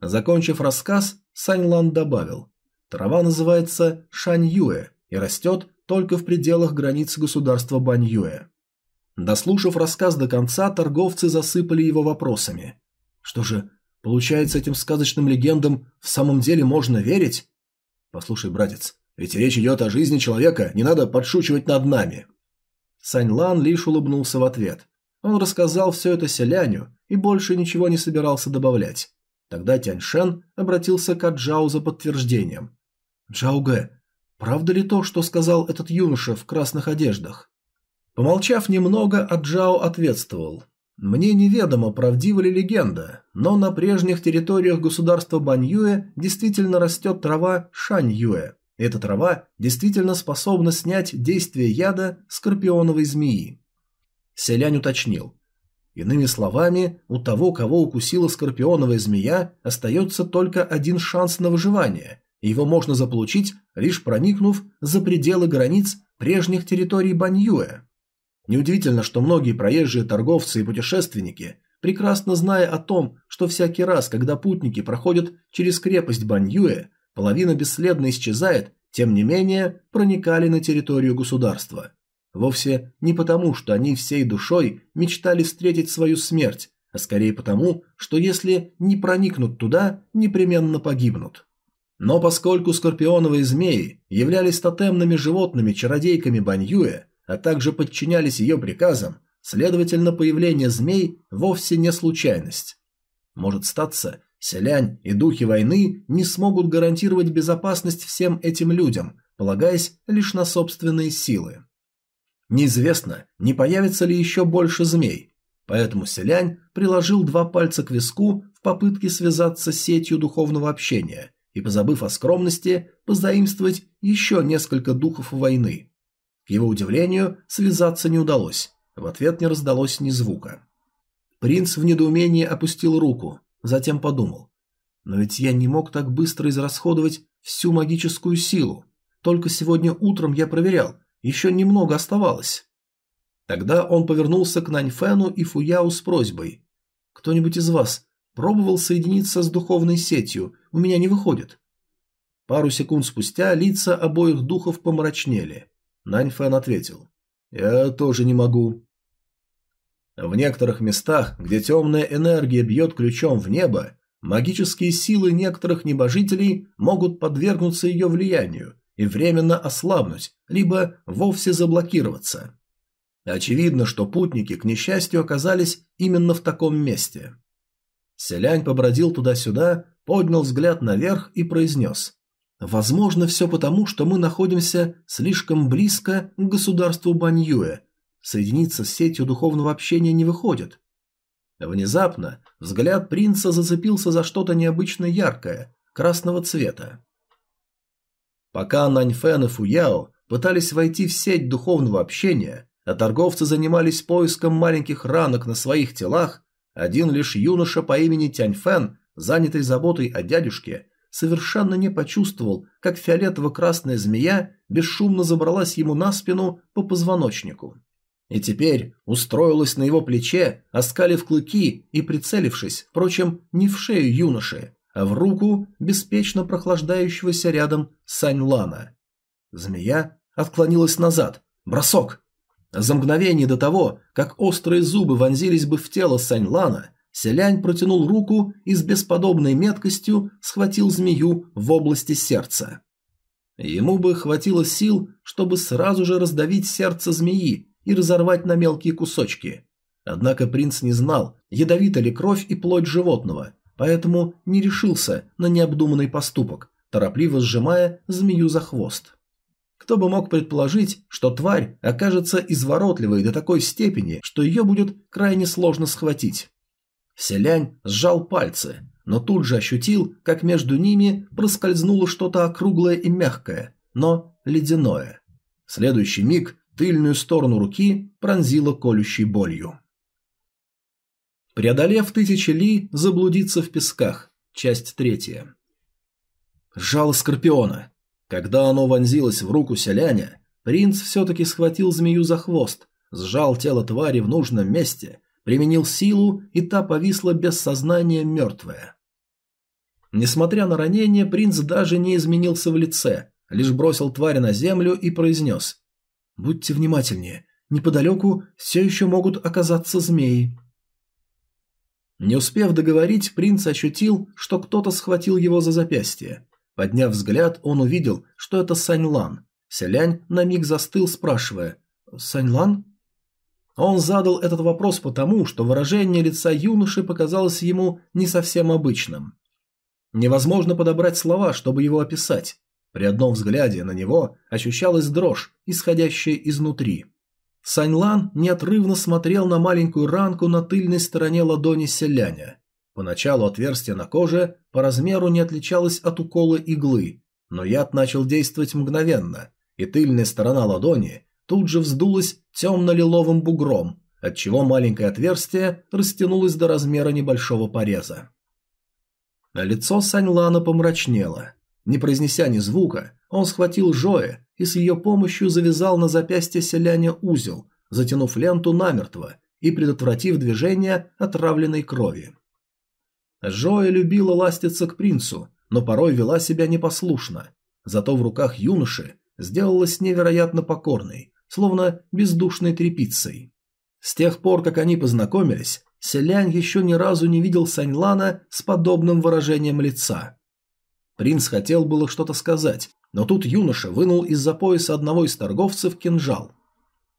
Закончив рассказ, Саньлан добавил. Трава называется Шаньюэ, и растет только в пределах границ государства Баньюэ. Дослушав рассказ до конца, торговцы засыпали его вопросами. Что же, получается, этим сказочным легендам в самом деле можно верить? Послушай, братец, ведь речь идет о жизни человека, не надо подшучивать над нами. Сань Лан лишь улыбнулся в ответ. Он рассказал все это селяню и больше ничего не собирался добавлять. Тогда Тянь Шен обратился к Аджау за подтверждением. «Джао Гэ, Правда ли то, что сказал этот юноша в красных одеждах? Помолчав немного, Аджао ответствовал. Мне неведомо, правдива ли легенда, но на прежних территориях государства Баньюэ действительно растет трава Шаньюэ. Эта трава действительно способна снять действие яда скорпионовой змеи. Селянь уточнил. Иными словами, у того, кого укусила скорпионовая змея, остается только один шанс на выживание, его можно заполучить, лишь проникнув за пределы границ прежних территорий Баньюэ. Неудивительно, что многие проезжие торговцы и путешественники прекрасно зная о том, что всякий раз, когда путники проходят через крепость Баньюэ, половина бесследно исчезает, тем не менее проникали на территорию государства. Вовсе не потому, что они всей душой мечтали встретить свою смерть, а скорее потому, что если не проникнут туда, непременно погибнут. Но поскольку скорпионовые змеи являлись тотемными животными-чародейками Баньюэ, а также подчинялись ее приказам, следовательно, появление змей вовсе не случайность. Может статься, селянь и духи войны не смогут гарантировать безопасность всем этим людям, полагаясь лишь на собственные силы. Неизвестно, не появится ли еще больше змей, поэтому селянь приложил два пальца к виску в попытке связаться с сетью духовного общения и, позабыв о скромности, позаимствовать еще несколько духов войны. К его удивлению, связаться не удалось, в ответ не раздалось ни звука. Принц в недоумении опустил руку, затем подумал. Но ведь я не мог так быстро израсходовать всю магическую силу. Только сегодня утром я проверял, еще немного оставалось. Тогда он повернулся к Наньфену и Фуяу с просьбой. «Кто-нибудь из вас пробовал соединиться с духовной сетью? У меня не выходит». Пару секунд спустя лица обоих духов помрачнели. Наньфен ответил. «Я тоже не могу». В некоторых местах, где темная энергия бьет ключом в небо, магические силы некоторых небожителей могут подвергнуться ее влиянию и временно ослабнуть, либо вовсе заблокироваться. Очевидно, что путники, к несчастью, оказались именно в таком месте. Селянь побродил туда-сюда, поднял взгляд наверх и произнес. «Возможно, все потому, что мы находимся слишком близко к государству Баньюэ. Соединиться с сетью духовного общения не выходит». Внезапно взгляд принца зацепился за что-то необычно яркое, красного цвета. Пока Наньфен и Фуяо пытались войти в сеть духовного общения, а торговцы занимались поиском маленьких ранок на своих телах, один лишь юноша по имени Тяньфэн, занятый заботой о дядюшке, совершенно не почувствовал, как фиолетово-красная змея бесшумно забралась ему на спину по позвоночнику. И теперь устроилась на его плече, оскалив клыки и прицелившись, впрочем, не в шею юноши, а в руку беспечно прохлаждающегося рядом Саньлана. Змея отклонилась назад. Бросок! За мгновение до того, как острые зубы вонзились бы в тело Саньлана, Селянь протянул руку и с бесподобной меткостью схватил змею в области сердца. Ему бы хватило сил, чтобы сразу же раздавить сердце змеи и разорвать на мелкие кусочки. Однако принц не знал, ядовита ли кровь и плоть животного, поэтому не решился на необдуманный поступок, торопливо сжимая змею за хвост. Кто бы мог предположить, что тварь окажется изворотливой до такой степени, что ее будет крайне сложно схватить. Селянь сжал пальцы, но тут же ощутил, как между ними проскользнуло что-то округлое и мягкое, но ледяное. В следующий миг тыльную сторону руки пронзило колющей болью. Преодолев тысячи ли, заблудиться в песках. Часть третья. Жало Скорпиона. Когда оно вонзилось в руку селяня, принц все-таки схватил змею за хвост, сжал тело твари в нужном месте, применил силу, и та повисла без сознания мертвая. Несмотря на ранение, принц даже не изменился в лице, лишь бросил тварь на землю и произнес «Будьте внимательнее, неподалеку все еще могут оказаться змеи». Не успев договорить, принц ощутил, что кто-то схватил его за запястье. Подняв взгляд, он увидел, что это Саньлан. Селянь на миг застыл, спрашивая «Саньлан?». Он задал этот вопрос потому, что выражение лица юноши показалось ему не совсем обычным. Невозможно подобрать слова, чтобы его описать. При одном взгляде на него ощущалась дрожь, исходящая изнутри. Саньлан неотрывно смотрел на маленькую ранку на тыльной стороне ладони селяня. Поначалу отверстие на коже по размеру не отличалось от укола иглы, но яд начал действовать мгновенно, и тыльная сторона ладони тут же вздулась темно-лиловым бугром, отчего маленькое отверстие растянулось до размера небольшого пореза. Лицо Саньлана помрачнело. Не произнеся ни звука, он схватил Жоэ и с ее помощью завязал на запястье селяня узел, затянув ленту намертво и предотвратив движение отравленной крови. Жоя любила ластиться к принцу, но порой вела себя непослушно. Зато в руках юноши сделалась невероятно покорной, словно бездушной тряпицей. С тех пор, как они познакомились, Селянь еще ни разу не видел Саньлана с подобным выражением лица. Принц хотел было что-то сказать, но тут юноша вынул из-за пояса одного из торговцев кинжал.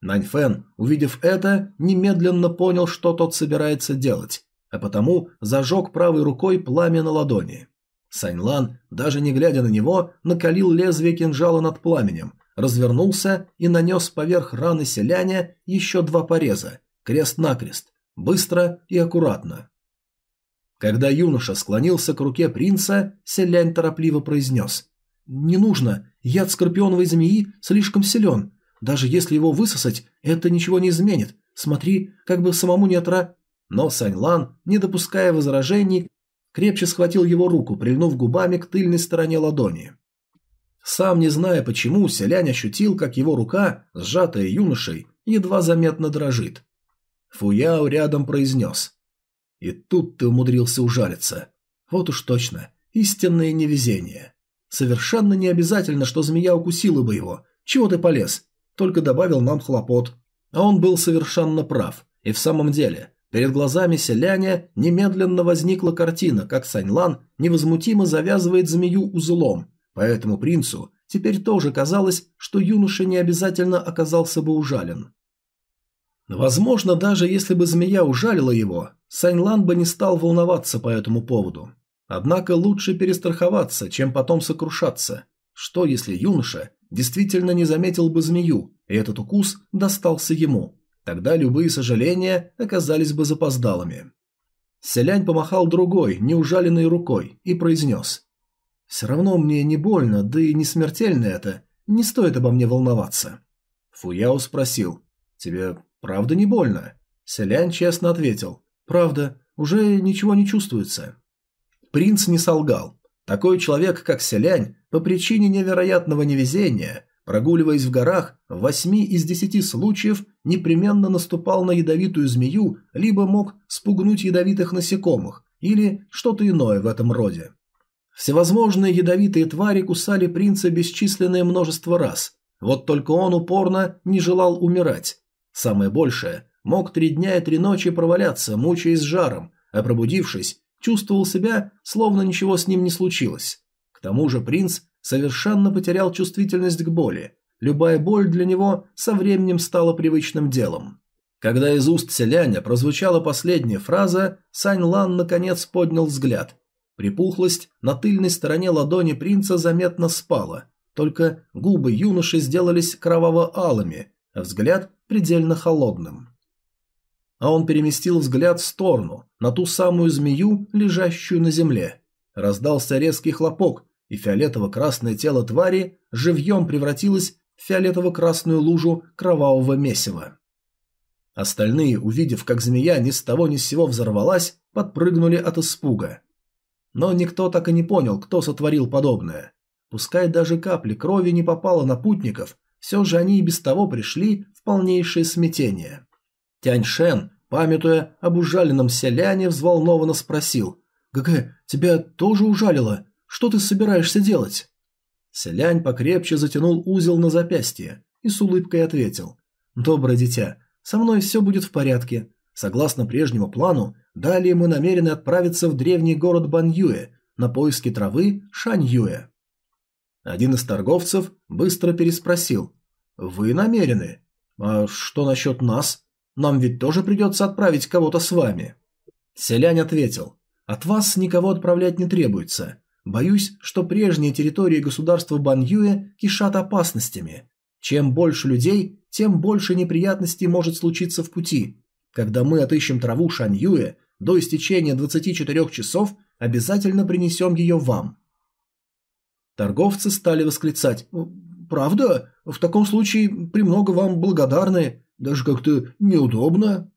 Наньфэн, увидев это, немедленно понял, что тот собирается делать, а потому зажег правой рукой пламя на ладони. Саньлан, даже не глядя на него, накалил лезвие кинжала над пламенем, развернулся и нанес поверх раны селяня еще два пореза, крест-накрест, быстро и аккуратно. Когда юноша склонился к руке принца, селянь торопливо произнес «Не нужно, яд скорпионовой змеи слишком силен, даже если его высосать, это ничего не изменит, смотри, как бы самому не отра...» Но Саньлан, не допуская возражений, крепче схватил его руку, прильнув губами к тыльной стороне ладони. Сам не зная почему, селянь ощутил, как его рука, сжатая юношей, едва заметно дрожит. Фуяо рядом произнес. «И тут ты умудрился ужалиться. Вот уж точно, истинное невезение. Совершенно не обязательно, что змея укусила бы его. Чего ты полез? Только добавил нам хлопот». А он был совершенно прав. И в самом деле, перед глазами селяня немедленно возникла картина, как Саньлан невозмутимо завязывает змею узлом – Поэтому принцу теперь тоже казалось, что юноша не обязательно оказался бы ужален. Возможно, даже если бы змея ужалила его, Саньлан бы не стал волноваться по этому поводу. Однако лучше перестраховаться, чем потом сокрушаться. Что, если юноша действительно не заметил бы змею, и этот укус достался ему? Тогда любые сожаления оказались бы запоздалыми. Селянь помахал другой, неужаленной рукой, и произнес все равно мне не больно, да и не смертельно это. Не стоит обо мне волноваться. Фуяо спросил. Тебе правда не больно? Селянь честно ответил. Правда, уже ничего не чувствуется. Принц не солгал. Такой человек, как Селянь, по причине невероятного невезения, прогуливаясь в горах, в восьми из десяти случаев непременно наступал на ядовитую змею, либо мог спугнуть ядовитых насекомых, или что-то иное в этом роде. Всевозможные ядовитые твари кусали принца бесчисленное множество раз. Вот только он упорно не желал умирать. Самое большее, мог три дня и три ночи проваляться, мучаясь жаром, а пробудившись, чувствовал себя, словно ничего с ним не случилось. К тому же принц совершенно потерял чувствительность к боли. Любая боль для него со временем стала привычным делом. Когда из уст селяня прозвучала последняя фраза, Сань Лан наконец поднял взгляд Припухлость на тыльной стороне ладони принца заметно спала, только губы юноши сделались кроваво-алыми, а взгляд предельно холодным. А он переместил взгляд в сторону, на ту самую змею, лежащую на земле. Раздался резкий хлопок, и фиолетово-красное тело твари живьем превратилось в фиолетово-красную лужу кровавого месива. Остальные, увидев, как змея ни с того ни с сего взорвалась, подпрыгнули от испуга. Но никто так и не понял, кто сотворил подобное. Пускай даже капли крови не попало на путников, все же они и без того пришли в полнейшее смятение. Тянь Шен, памятуя об ужаленном селяне, взволнованно спросил. «ГГ, тебя тоже ужалило? Что ты собираешься делать?» Селянь покрепче затянул узел на запястье и с улыбкой ответил. «Доброе дитя, со мной все будет в порядке. Согласно прежнему плану, далее мы намерены отправиться в древний город Баньюэ на поиски травы Шаньюэ. Один из торговцев быстро переспросил. «Вы намерены? А что насчет нас? Нам ведь тоже придется отправить кого-то с вами». Селянь ответил. «От вас никого отправлять не требуется. Боюсь, что прежние территории государства Баньюэ кишат опасностями. Чем больше людей, тем больше неприятностей может случиться в пути. Когда мы отыщем траву Шаньюэ, до истечения 24 часов обязательно принесем ее вам. Торговцы стали восклицать. «Правда? В таком случае премного вам благодарны. Даже как-то неудобно».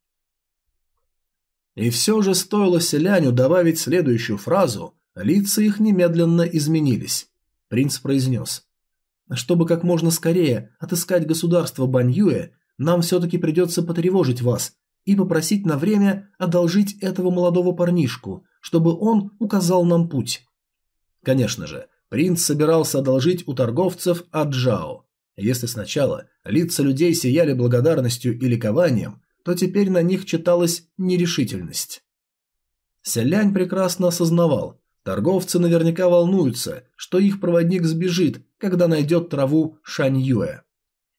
И все же стоило селяню добавить следующую фразу, лица их немедленно изменились. Принц произнес. «Чтобы как можно скорее отыскать государство Баньюэ, нам все-таки придется потревожить вас и попросить на время одолжить этого молодого парнишку, чтобы он указал нам путь. Конечно же, принц собирался одолжить у торговцев Аджао. Если сначала лица людей сияли благодарностью и ликованием, то теперь на них читалась нерешительность. Селянь прекрасно осознавал, торговцы наверняка волнуются, что их проводник сбежит, когда найдет траву Шаньюэ.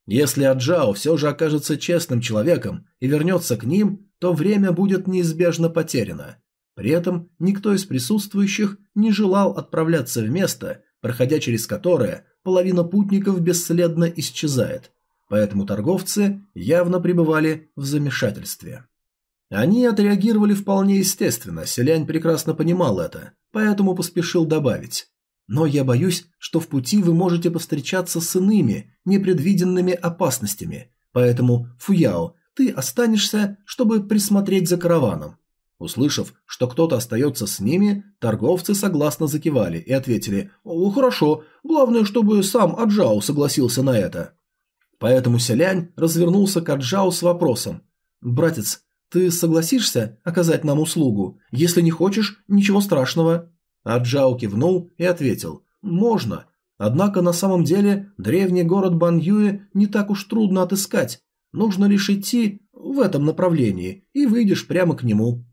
Если Аджао все же окажется честным человеком и вернется к ним, то время будет неизбежно потеряно. При этом никто из присутствующих не желал отправляться в место, проходя через которое половина путников бесследно исчезает, поэтому торговцы явно пребывали в замешательстве. Они отреагировали вполне естественно, селянь прекрасно понимал это, поэтому поспешил добавить. Но я боюсь, что в пути вы можете повстречаться с иными, непредвиденными опасностями, поэтому, Фуяо, ты останешься, чтобы присмотреть за караваном. Услышав, что кто-то остается с ними, торговцы согласно закивали и ответили «О, хорошо, главное, чтобы сам Аджао согласился на это». Поэтому селянь развернулся к Аджао с вопросом «Братец, ты согласишься оказать нам услугу? Если не хочешь, ничего страшного». Аджао кивнул и ответил «Можно. Однако на самом деле древний город Баньюэ не так уж трудно отыскать. Нужно лишь идти в этом направлении, и выйдешь прямо к нему».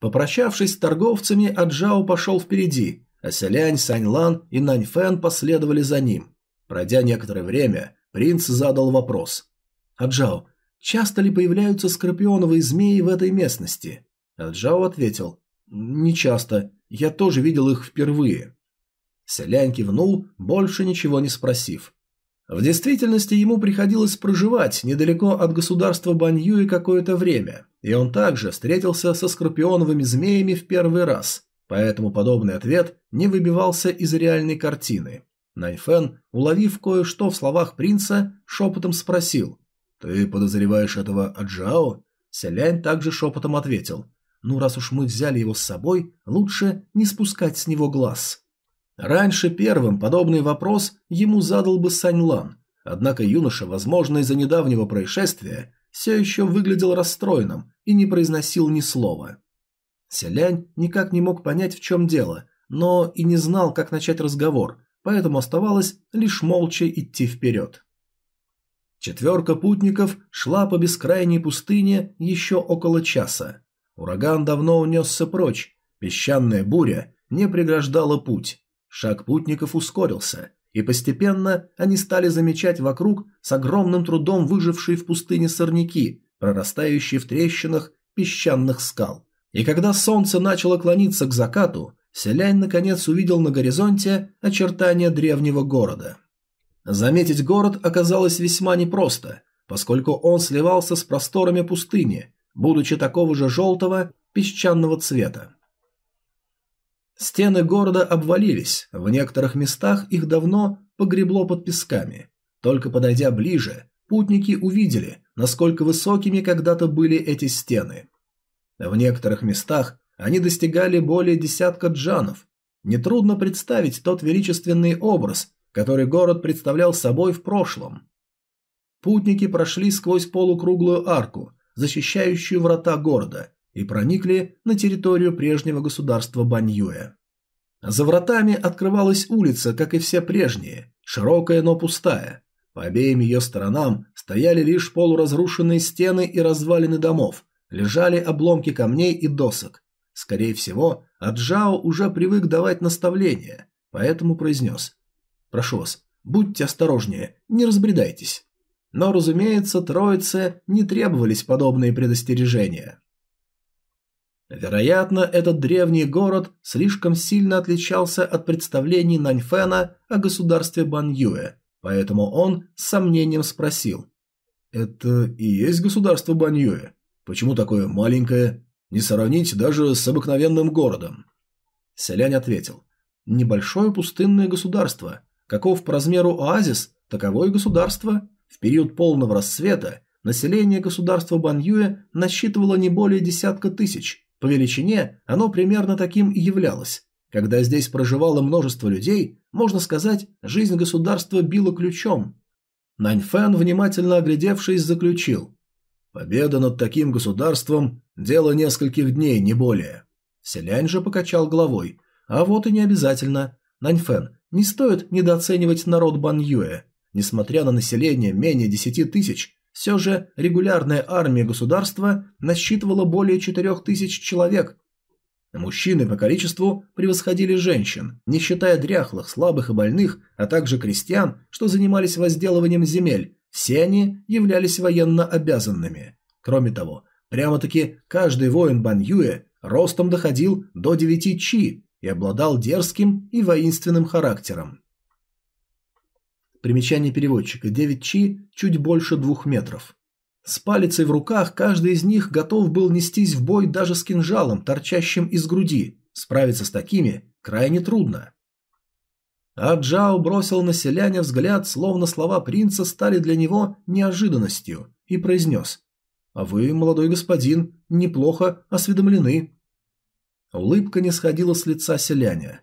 Попрощавшись с торговцами, Аджао пошел впереди, а Селянь, Саньлан и Наньфэн последовали за ним. Пройдя некоторое время, принц задал вопрос. «Аджао, часто ли появляются скорпионовые змеи в этой местности?» Аджао ответил. «Не часто. Я тоже видел их впервые». Селянь кивнул, больше ничего не спросив. В действительности ему приходилось проживать недалеко от государства Баньюи какое-то время, и он также встретился со скорпионовыми змеями в первый раз, поэтому подобный ответ не выбивался из реальной картины. Найфен, уловив кое-что в словах принца, шепотом спросил «Ты подозреваешь этого Аджао?» Селянь также шепотом ответил «Ну, раз уж мы взяли его с собой, лучше не спускать с него глаз». Раньше первым подобный вопрос ему задал бы Саньлан, однако юноша, возможно из-за недавнего происшествия, все еще выглядел расстроенным и не произносил ни слова. Селянь никак не мог понять, в чем дело, но и не знал, как начать разговор, поэтому оставалось лишь молча идти вперед. Четверка путников шла по бескрайней пустыне еще около часа. Ураган давно унесся прочь, песчаная буря не преграждала путь. Шаг путников ускорился, и постепенно они стали замечать вокруг с огромным трудом выжившие в пустыне сорняки, прорастающие в трещинах песчаных скал. И когда солнце начало клониться к закату, селянь наконец увидел на горизонте очертания древнего города. Заметить город оказалось весьма непросто, поскольку он сливался с просторами пустыни, будучи такого же желтого песчаного цвета. Стены города обвалились, в некоторых местах их давно погребло под песками. Только подойдя ближе, путники увидели, насколько высокими когда-то были эти стены. В некоторых местах они достигали более десятка джанов. Нетрудно представить тот величественный образ, который город представлял собой в прошлом. Путники прошли сквозь полукруглую арку, защищающую врата города, и проникли на территорию прежнего государства Баньюэ. За вратами открывалась улица, как и все прежние, широкая, но пустая. По обеим ее сторонам стояли лишь полуразрушенные стены и развалины домов, лежали обломки камней и досок. Скорее всего, Аджао уже привык давать наставления, поэтому произнес «Прошу вас, будьте осторожнее, не разбредайтесь». Но, разумеется, троице не требовались подобные предостережения. Вероятно, этот древний город слишком сильно отличался от представлений Наньфена о государстве Баньюэ, поэтому он с сомнением спросил. «Это и есть государство Баньюэ? Почему такое маленькое? Не сравнить даже с обыкновенным городом?» Селянь ответил. «Небольшое пустынное государство. Каков по размеру оазис, таково и государство. В период полного рассвета население государства Баньюэ насчитывало не более десятка тысяч, по величине оно примерно таким и являлось. Когда здесь проживало множество людей, можно сказать, жизнь государства била ключом. Наньфэн, внимательно оглядевшись, заключил. Победа над таким государством – дело нескольких дней, не более. Селянь же покачал головой. А вот и не обязательно. Наньфэн, не стоит недооценивать народ Баньюэ. Несмотря на население менее 10 тысяч, все же регулярная армия государства насчитывала более 4 тысяч человек. Мужчины по количеству превосходили женщин, не считая дряхлых, слабых и больных, а также крестьян, что занимались возделыванием земель, все они являлись военно обязанными. Кроме того, прямо-таки каждый воин Баньюэ ростом доходил до 9 чи и обладал дерзким и воинственным характером. Примечание переводчика. 9 чи чуть больше двух метров. С палицей в руках каждый из них готов был нестись в бой даже с кинжалом, торчащим из груди. Справиться с такими крайне трудно. А Джао бросил на селяня взгляд, словно слова принца стали для него неожиданностью, и произнес «А вы, молодой господин, неплохо осведомлены». Улыбка не сходила с лица селяня.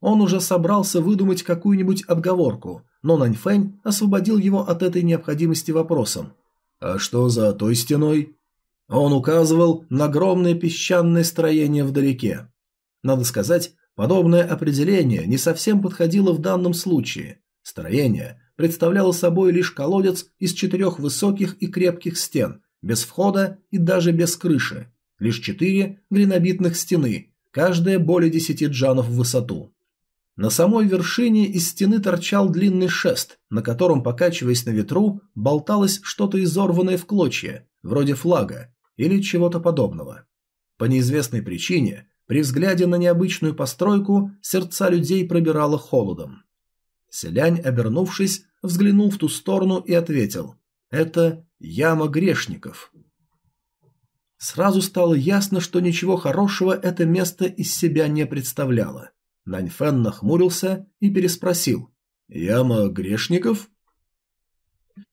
Он уже собрался выдумать какую-нибудь отговорку, но Наньфэнь освободил его от этой необходимости вопросом. «А что за той стеной?» Он указывал на огромное песчаное строение вдалеке. Надо сказать, Подобное определение не совсем подходило в данном случае. Строение представляло собой лишь колодец из четырех высоких и крепких стен, без входа и даже без крыши. Лишь четыре глинобитных стены, каждая более десяти джанов в высоту. На самой вершине из стены торчал длинный шест, на котором, покачиваясь на ветру, болталось что-то изорванное в клочья, вроде флага или чего-то подобного. По неизвестной причине при взгляде на необычную постройку сердца людей пробирало холодом. Селянь, обернувшись, взглянул в ту сторону и ответил «Это яма грешников». Сразу стало ясно, что ничего хорошего это место из себя не представляло. Наньфен нахмурился и переспросил «Яма грешников?»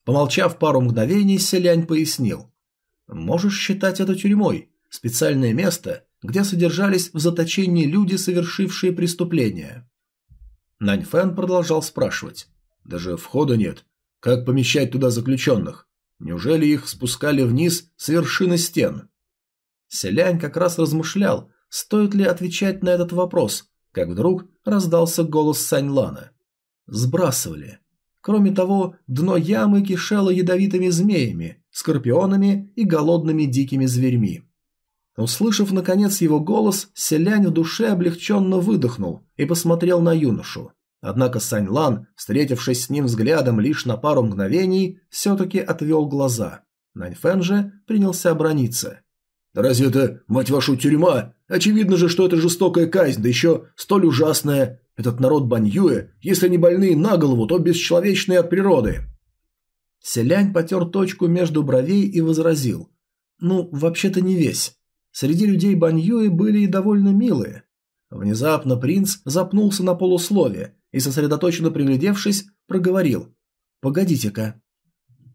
Помолчав пару мгновений, Селянь пояснил «Можешь считать это тюрьмой, специальное место, где содержались в заточении люди, совершившие преступления. Наньфэн продолжал спрашивать. «Даже входа нет. Как помещать туда заключенных? Неужели их спускали вниз с вершины стен?» Селянь как раз размышлял, стоит ли отвечать на этот вопрос, как вдруг раздался голос Саньлана. «Сбрасывали. Кроме того, дно ямы кишело ядовитыми змеями, скорпионами и голодными дикими зверьми. Услышав, наконец, его голос, селянь в душе облегченно выдохнул и посмотрел на юношу. Однако Сань Лан, встретившись с ним взглядом лишь на пару мгновений, все-таки отвел глаза. Наньфэн же принялся оброниться. «Да разве это, мать вашу, тюрьма? Очевидно же, что это жестокая казнь, да еще столь ужасная. Этот народ Баньюэ, если не больные на голову, то бесчеловечные от природы». Селянь потер точку между бровей и возразил. «Ну, вообще-то не весь. Среди людей Баньюи были и довольно милые. Внезапно принц запнулся на полуслове и, сосредоточенно приглядевшись, проговорил «Погодите-ка».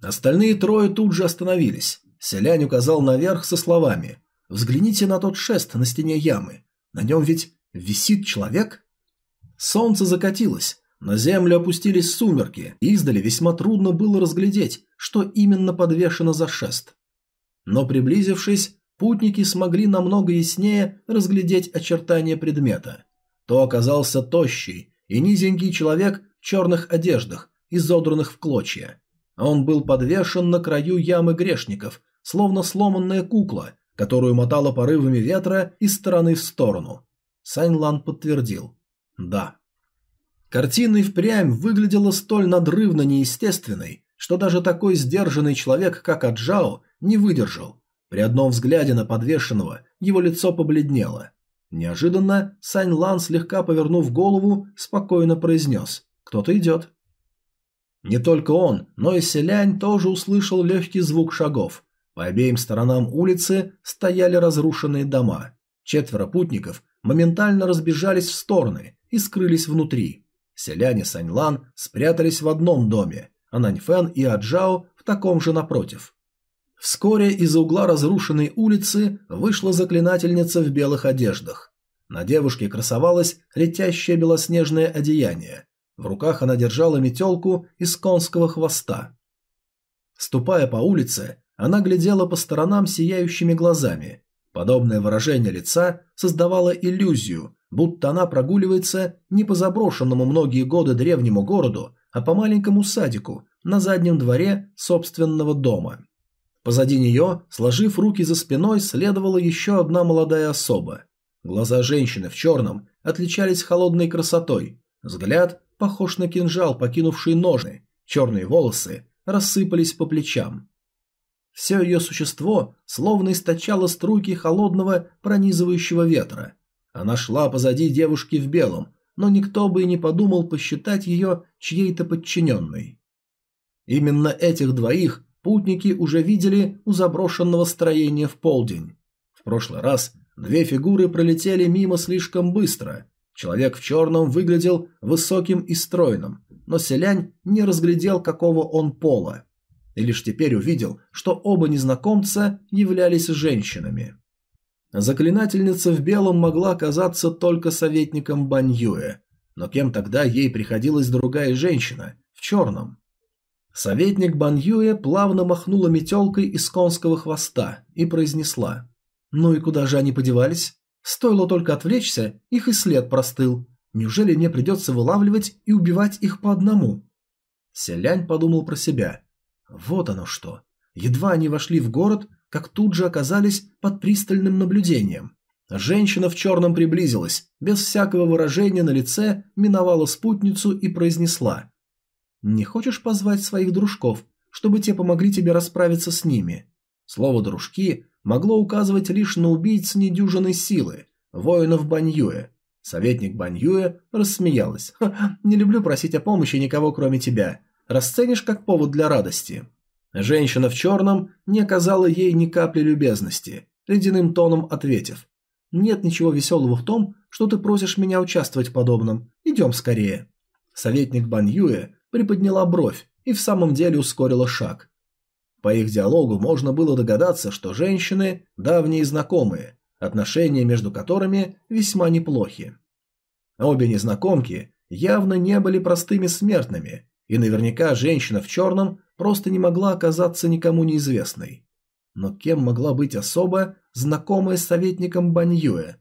Остальные трое тут же остановились. Селянь указал наверх со словами «Взгляните на тот шест на стене ямы. На нем ведь висит человек?» Солнце закатилось, на землю опустились сумерки, и издали весьма трудно было разглядеть, что именно подвешено за шест. Но приблизившись, путники смогли намного яснее разглядеть очертания предмета. То оказался тощий и низенький человек в черных одеждах, изодранных в клочья. Он был подвешен на краю ямы грешников, словно сломанная кукла, которую мотала порывами ветра из стороны в сторону. Саньлан подтвердил. Да. Картина и впрямь выглядела столь надрывно неестественной, что даже такой сдержанный человек, как Аджао, не выдержал при одном взгляде на подвешенного его лицо побледнело. Неожиданно Сань Лан, слегка повернув голову, спокойно произнес «Кто-то идет». Не только он, но и селянь тоже услышал легкий звук шагов. По обеим сторонам улицы стояли разрушенные дома. Четверо путников моментально разбежались в стороны и скрылись внутри. Селяне Саньлан спрятались в одном доме, а Наньфэн и Аджао в таком же напротив. Вскоре из-за угла разрушенной улицы вышла заклинательница в белых одеждах. На девушке красовалось летящее белоснежное одеяние. В руках она держала метелку из конского хвоста. Ступая по улице, Она глядела по сторонам сияющими глазами. Подобное выражение лица создавало иллюзию, будто она прогуливается не по заброшенному многие годы древнему городу, а по маленькому садику на заднем дворе собственного дома. Позади нее, сложив руки за спиной, следовала еще одна молодая особа. Глаза женщины в черном отличались холодной красотой, взгляд похож на кинжал, покинувший ножны, черные волосы рассыпались по плечам. Все ее существо словно источало струйки холодного пронизывающего ветра. Она шла позади девушки в белом, но никто бы и не подумал посчитать ее чьей-то подчиненной. Именно этих двоих путники уже видели у заброшенного строения в полдень. В прошлый раз две фигуры пролетели мимо слишком быстро. Человек в черном выглядел высоким и стройным, но селянь не разглядел, какого он пола. И лишь теперь увидел, что оба незнакомца являлись женщинами. Заклинательница в белом могла оказаться только советником Баньюэ, но кем тогда ей приходилась другая женщина, в черном? Советник Баньюэ плавно махнула метелкой из конского хвоста и произнесла. «Ну и куда же они подевались? Стоило только отвлечься, их и след простыл. Неужели мне придется вылавливать и убивать их по одному?» Селянь подумал про себя. «Вот оно что. Едва они вошли в город, как тут же оказались под пристальным наблюдением. Женщина в черном приблизилась, без всякого выражения на лице миновала спутницу и произнесла. «Не хочешь позвать своих дружков, чтобы те помогли тебе расправиться с ними?» Слово «дружки» могло указывать лишь на убийц недюжиной силы, воинов Баньюэ. Советник Баньюэ рассмеялась. «Не люблю просить о помощи никого, кроме тебя. Расценишь как повод для радости?» Женщина в черном не оказала ей ни капли любезности, ледяным тоном ответив. «Нет ничего веселого в том, что ты просишь меня участвовать в подобном. Идем скорее». Советник Баньюэ приподняла бровь и в самом деле ускорила шаг. По их диалогу можно было догадаться, что женщины – давние знакомые, отношения между которыми весьма неплохи. Обе незнакомки явно не были простыми смертными, и наверняка женщина в черном просто не могла оказаться никому неизвестной. Но кем могла быть особа, знакомая с советником Баньюэ?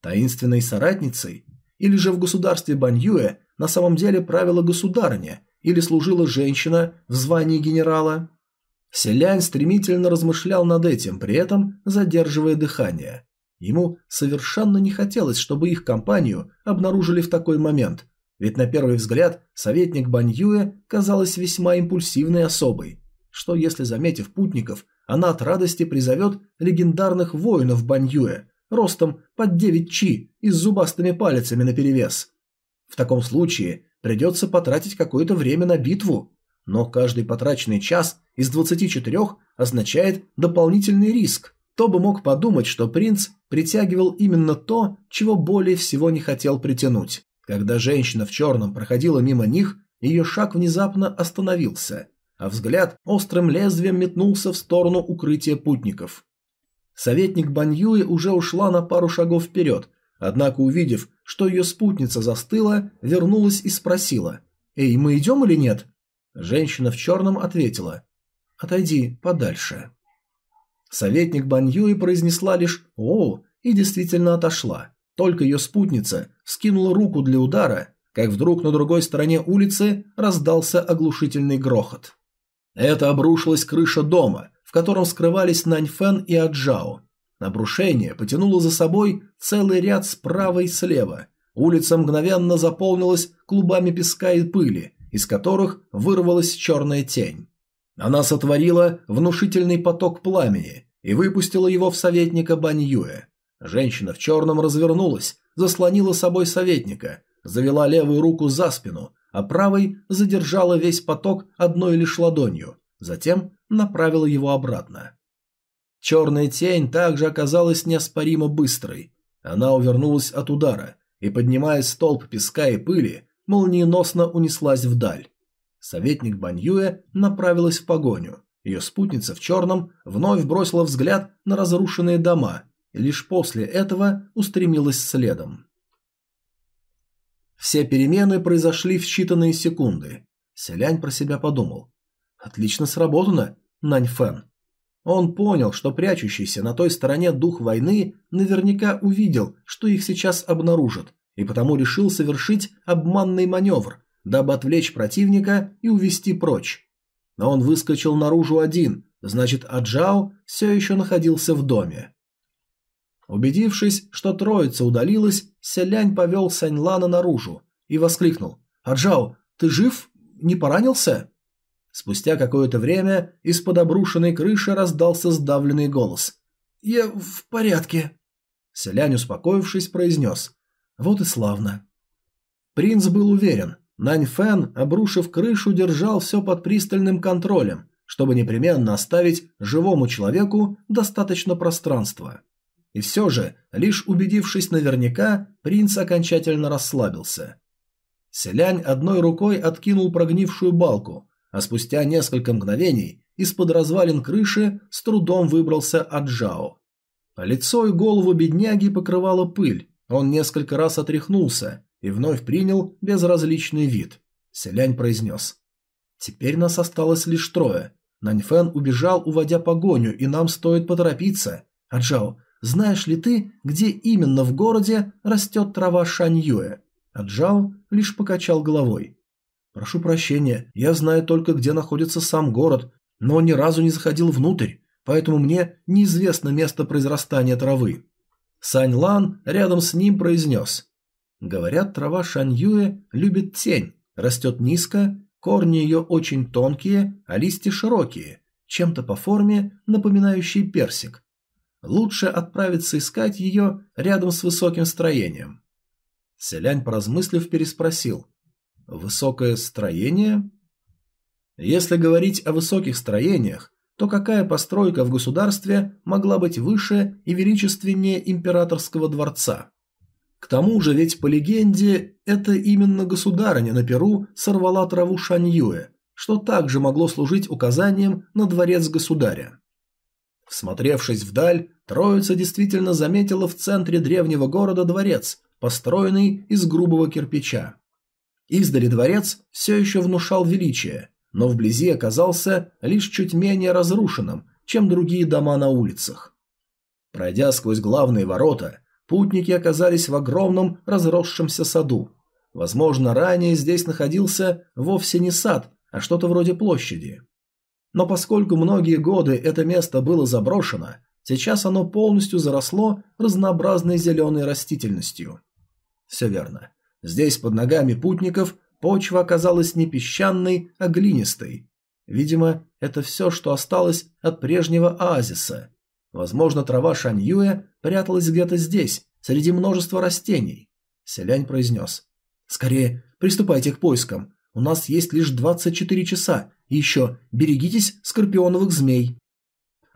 Таинственной соратницей? Или же в государстве Баньюэ на самом деле правила государыня или служила женщина в звании генерала? Селянь стремительно размышлял над этим, при этом задерживая дыхание. Ему совершенно не хотелось, чтобы их компанию обнаружили в такой момент, ведь на первый взгляд советник Баньюэ казалась весьма импульсивной особой. Что если, заметив путников, она от радости призовет легендарных воинов Баньюэ, ростом под 9 чи и с зубастыми палицами наперевес? В таком случае придется потратить какое-то время на битву, но каждый потраченный час из 24 означает дополнительный риск. Кто бы мог подумать, что принц притягивал именно то, чего более всего не хотел притянуть. Когда женщина в черном проходила мимо них, ее шаг внезапно остановился, а взгляд острым лезвием метнулся в сторону укрытия путников. Советник Баньюи уже ушла на пару шагов вперед, однако увидев, что ее спутница застыла, вернулась и спросила «Эй, мы идем или нет?» Женщина в черном ответила «Отойди подальше». Советник Баньюи произнесла лишь «О» и действительно отошла. Только ее спутница скинула руку для удара, как вдруг на другой стороне улицы раздался оглушительный грохот. Это обрушилась крыша дома, в котором скрывались Наньфэн и Аджао. Обрушение потянуло за собой целый ряд справа и слева. Улица мгновенно заполнилась клубами песка и пыли, из которых вырвалась черная тень. Она сотворила внушительный поток пламени и выпустила его в советника Баньюэ. Женщина в черном развернулась, заслонила собой советника, завела левую руку за спину, а правой задержала весь поток одной лишь ладонью, затем направила его обратно. Черная тень также оказалась неоспоримо быстрой. Она увернулась от удара и, поднимая столб песка и пыли, молниеносно унеслась вдаль. Советник Баньюэ направилась в погоню. Ее спутница в черном вновь бросила взгляд на разрушенные дома лишь после этого устремилась следом. Все перемены произошли в считанные секунды. Селянь про себя подумал. «Отлично сработано, Наньфэн». Он понял, что прячущийся на той стороне дух войны наверняка увидел, что их сейчас обнаружат, и потому решил совершить обманный маневр, дабы отвлечь противника и увести прочь. Но он выскочил наружу один, значит Аджао все еще находился в доме. Убедившись, что троица удалилась, Селянь повел Саньлана наружу и воскликнул. «Аджао, ты жив? Не поранился?» Спустя какое-то время из-под обрушенной крыши раздался сдавленный голос. «Я в порядке». Селянь, успокоившись, произнес. «Вот и славно». Принц был уверен. Нань Фэн, обрушив крышу, держал все под пристальным контролем, чтобы непременно оставить живому человеку достаточно пространства. И все же, лишь убедившись наверняка, принц окончательно расслабился. Селянь одной рукой откинул прогнившую балку, а спустя несколько мгновений из-под развалин крыши с трудом выбрался Аджао. Лицо и голову бедняги покрывала пыль, он несколько раз отряхнулся и вновь принял безразличный вид. Селянь произнес. «Теперь нас осталось лишь трое. Наньфэн убежал, уводя погоню, и нам стоит поторопиться. Аджао, знаешь ли ты, где именно в городе растет трава Шаньюэ? А Джао лишь покачал головой. Прошу прощения, я знаю только, где находится сам город, но ни разу не заходил внутрь, поэтому мне неизвестно место произрастания травы. Сань Лан рядом с ним произнес. Говорят, трава Шаньюэ любит тень, растет низко, корни ее очень тонкие, а листья широкие, чем-то по форме напоминающие персик лучше отправиться искать ее рядом с высоким строением. Селянь, поразмыслив, переспросил. «Высокое строение?» Если говорить о высоких строениях, то какая постройка в государстве могла быть выше и величественнее императорского дворца? К тому же ведь по легенде это именно государыня на Перу сорвала траву Шаньюэ, что также могло служить указанием на дворец государя. Всмотревшись вдаль, троица действительно заметила в центре древнего города дворец, построенный из грубого кирпича. Издали дворец все еще внушал величие, но вблизи оказался лишь чуть менее разрушенным, чем другие дома на улицах. Пройдя сквозь главные ворота, путники оказались в огромном разросшемся саду. Возможно, ранее здесь находился вовсе не сад, а что-то вроде площади. Но поскольку многие годы это место было заброшено, сейчас оно полностью заросло разнообразной зеленой растительностью. Все верно. Здесь под ногами путников почва оказалась не песчаной, а глинистой. Видимо, это все, что осталось от прежнего оазиса. Возможно, трава Шаньюэ пряталась где-то здесь, среди множества растений. Селянь произнес. «Скорее, приступайте к поискам. У нас есть лишь 24 часа, и еще берегитесь скорпионовых змей.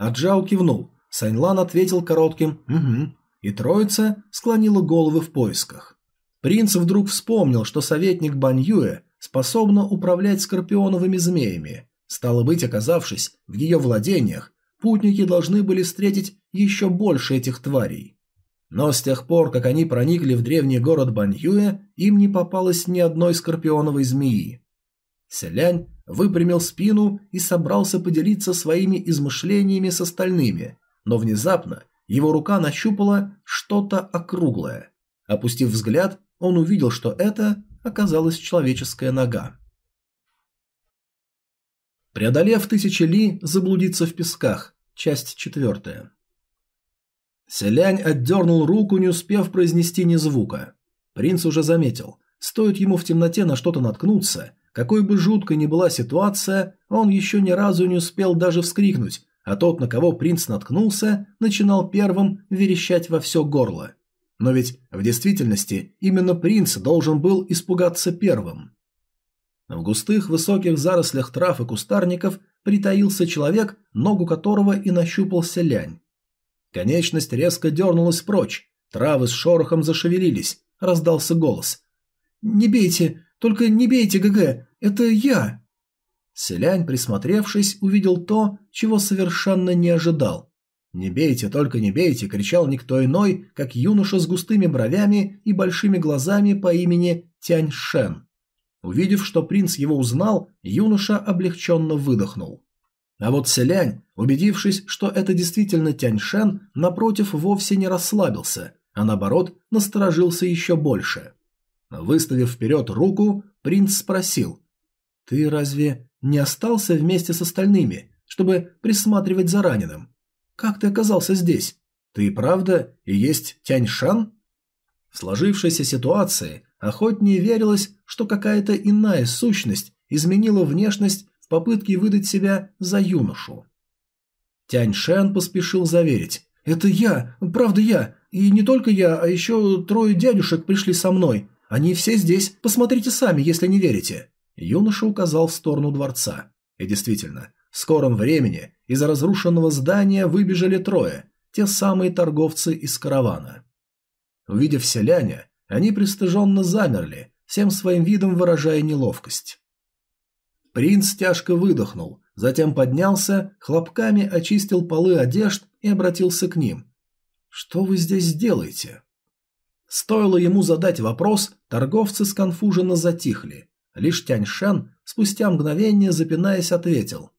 Аджао кивнул. Сайнлан ответил коротким «Угу». И троица склонила головы в поисках. Принц вдруг вспомнил, что советник Баньюэ способна управлять скорпионовыми змеями. Стало быть, оказавшись в ее владениях, путники должны были встретить еще больше этих тварей. Но с тех пор, как они проникли в древний город Баньюэ, им не попалось ни одной скорпионовой змеи. Селянь выпрямил спину и собрался поделиться своими измышлениями с остальными, но внезапно его рука нащупала что-то округлое. Опустив взгляд, он увидел, что это оказалась человеческая нога. Преодолев тысячи ли, заблудиться в песках. Часть четвертая. Селянь отдернул руку, не успев произнести ни звука. Принц уже заметил, стоит ему в темноте на что-то наткнуться, какой бы жуткой ни была ситуация, он еще ни разу не успел даже вскрикнуть, а тот, на кого принц наткнулся, начинал первым верещать во все горло. Но ведь в действительности именно принц должен был испугаться первым. В густых высоких зарослях трав и кустарников притаился человек, ногу которого и нащупался лянь. Конечность резко дернулась прочь, травы с шорохом зашевелились, раздался голос. «Не бейте, только не бейте, ГГ, это я!» Селянь, присмотревшись, увидел то, чего совершенно не ожидал. «Не бейте, только не бейте!» – кричал никто иной, как юноша с густыми бровями и большими глазами по имени Тянь Шен. Увидев, что принц его узнал, юноша облегченно выдохнул. А вот Селянь, убедившись, что это действительно Тяньшен, напротив, вовсе не расслабился, а наоборот, насторожился еще больше. Выставив вперед руку, принц спросил. «Ты разве не остался вместе с остальными, чтобы присматривать за раненым? Как ты оказался здесь? Ты правда и есть Тяньшан?» В сложившейся ситуации охотнее верилось, что какая-то иная сущность изменила внешность попытке выдать себя за юношу. Тянь Шен поспешил заверить. «Это я, правда я, и не только я, а еще трое дядюшек пришли со мной. Они все здесь, посмотрите сами, если не верите». Юноша указал в сторону дворца. И действительно, в скором времени из разрушенного здания выбежали трое, те самые торговцы из каравана. Увидев селяня, они пристыженно замерли, всем своим видом выражая неловкость. Принц тяжко выдохнул, затем поднялся, хлопками очистил полы одежд и обратился к ним. «Что вы здесь делаете?» Стоило ему задать вопрос, торговцы сконфуженно затихли. Лишь Тяньшен, спустя мгновение запинаясь, ответил.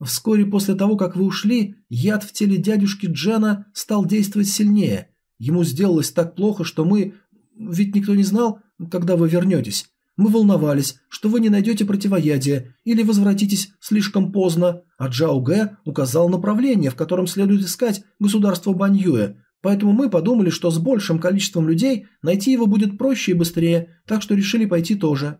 «Вскоре после того, как вы ушли, яд в теле дядюшки Джена стал действовать сильнее. Ему сделалось так плохо, что мы... Ведь никто не знал, когда вы вернетесь. Мы волновались, что вы не найдете противоядия или возвратитесь слишком поздно, а Джао Гэ указал направление, в котором следует искать государство Баньюэ, поэтому мы подумали, что с большим количеством людей найти его будет проще и быстрее, так что решили пойти тоже.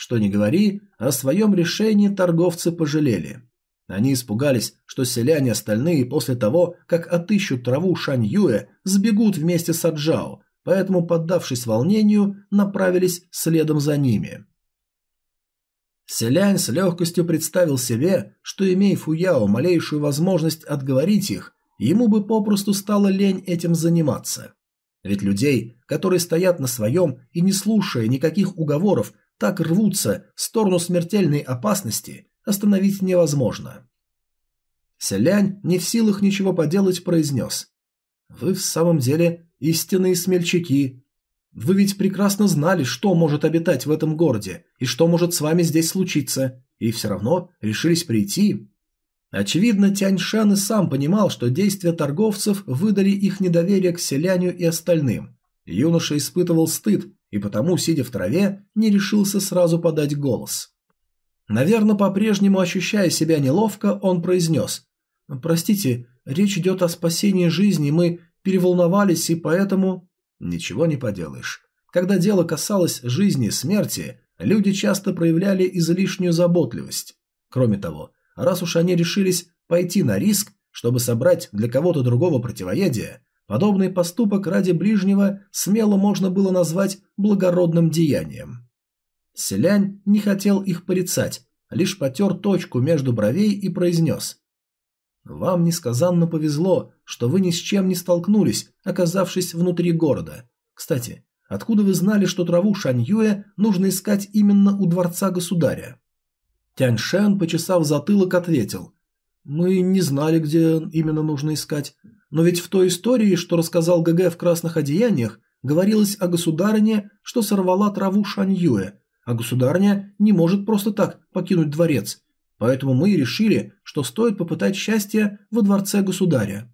Что ни говори, о своем решении торговцы пожалели. Они испугались, что селяне остальные после того, как отыщут траву Шань Юэ, сбегут вместе с Аджао, поэтому, поддавшись волнению, направились следом за ними. Селянь с легкостью представил себе, что, имея Фуяо малейшую возможность отговорить их, ему бы попросту стало лень этим заниматься. Ведь людей, которые стоят на своем и не слушая никаких уговоров, так рвутся в сторону смертельной опасности, остановить невозможно. Селянь, не в силах ничего поделать, произнес. «Вы в самом деле истинные смельчаки. Вы ведь прекрасно знали, что может обитать в этом городе и что может с вами здесь случиться, и все равно решились прийти. Очевидно, Тяньшан и сам понимал, что действия торговцев выдали их недоверие к селяню и остальным. Юноша испытывал стыд и потому, сидя в траве, не решился сразу подать голос. Наверное, по-прежнему ощущая себя неловко, он произнес «Простите, речь идет о спасении жизни, мы переволновались и поэтому... Ничего не поделаешь. Когда дело касалось жизни и смерти, люди часто проявляли излишнюю заботливость. Кроме того, раз уж они решились пойти на риск, чтобы собрать для кого-то другого противоядие, подобный поступок ради ближнего смело можно было назвать благородным деянием. Селянь не хотел их порицать, лишь потер точку между бровей и произнес вам несказанно повезло, что вы ни с чем не столкнулись, оказавшись внутри города. Кстати, откуда вы знали, что траву Шаньюэ нужно искать именно у дворца государя? Тяньшен, почесав затылок, ответил. Мы не знали, где именно нужно искать. Но ведь в той истории, что рассказал ГГ в красных одеяниях, говорилось о государине, что сорвала траву Шаньюэ, а государня не может просто так покинуть дворец, Поэтому мы решили, что стоит попытать счастье во дворце государя.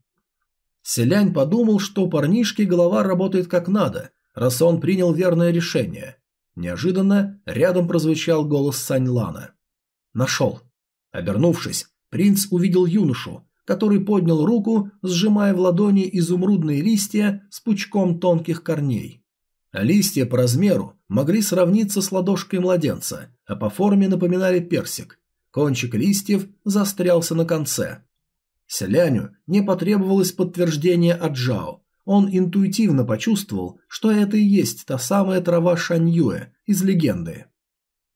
Селянь подумал, что парнишке голова работает как надо, раз он принял верное решение. Неожиданно рядом прозвучал голос Саньлана. «Нашел». Обернувшись, принц увидел юношу, который поднял руку, сжимая в ладони изумрудные листья с пучком тонких корней. Листья по размеру могли сравниться с ладошкой младенца, а по форме напоминали персик – Кончик листьев застрялся на конце. Селяню не потребовалось подтверждение от Джао. Он интуитивно почувствовал, что это и есть та самая трава Шаньюэ из легенды.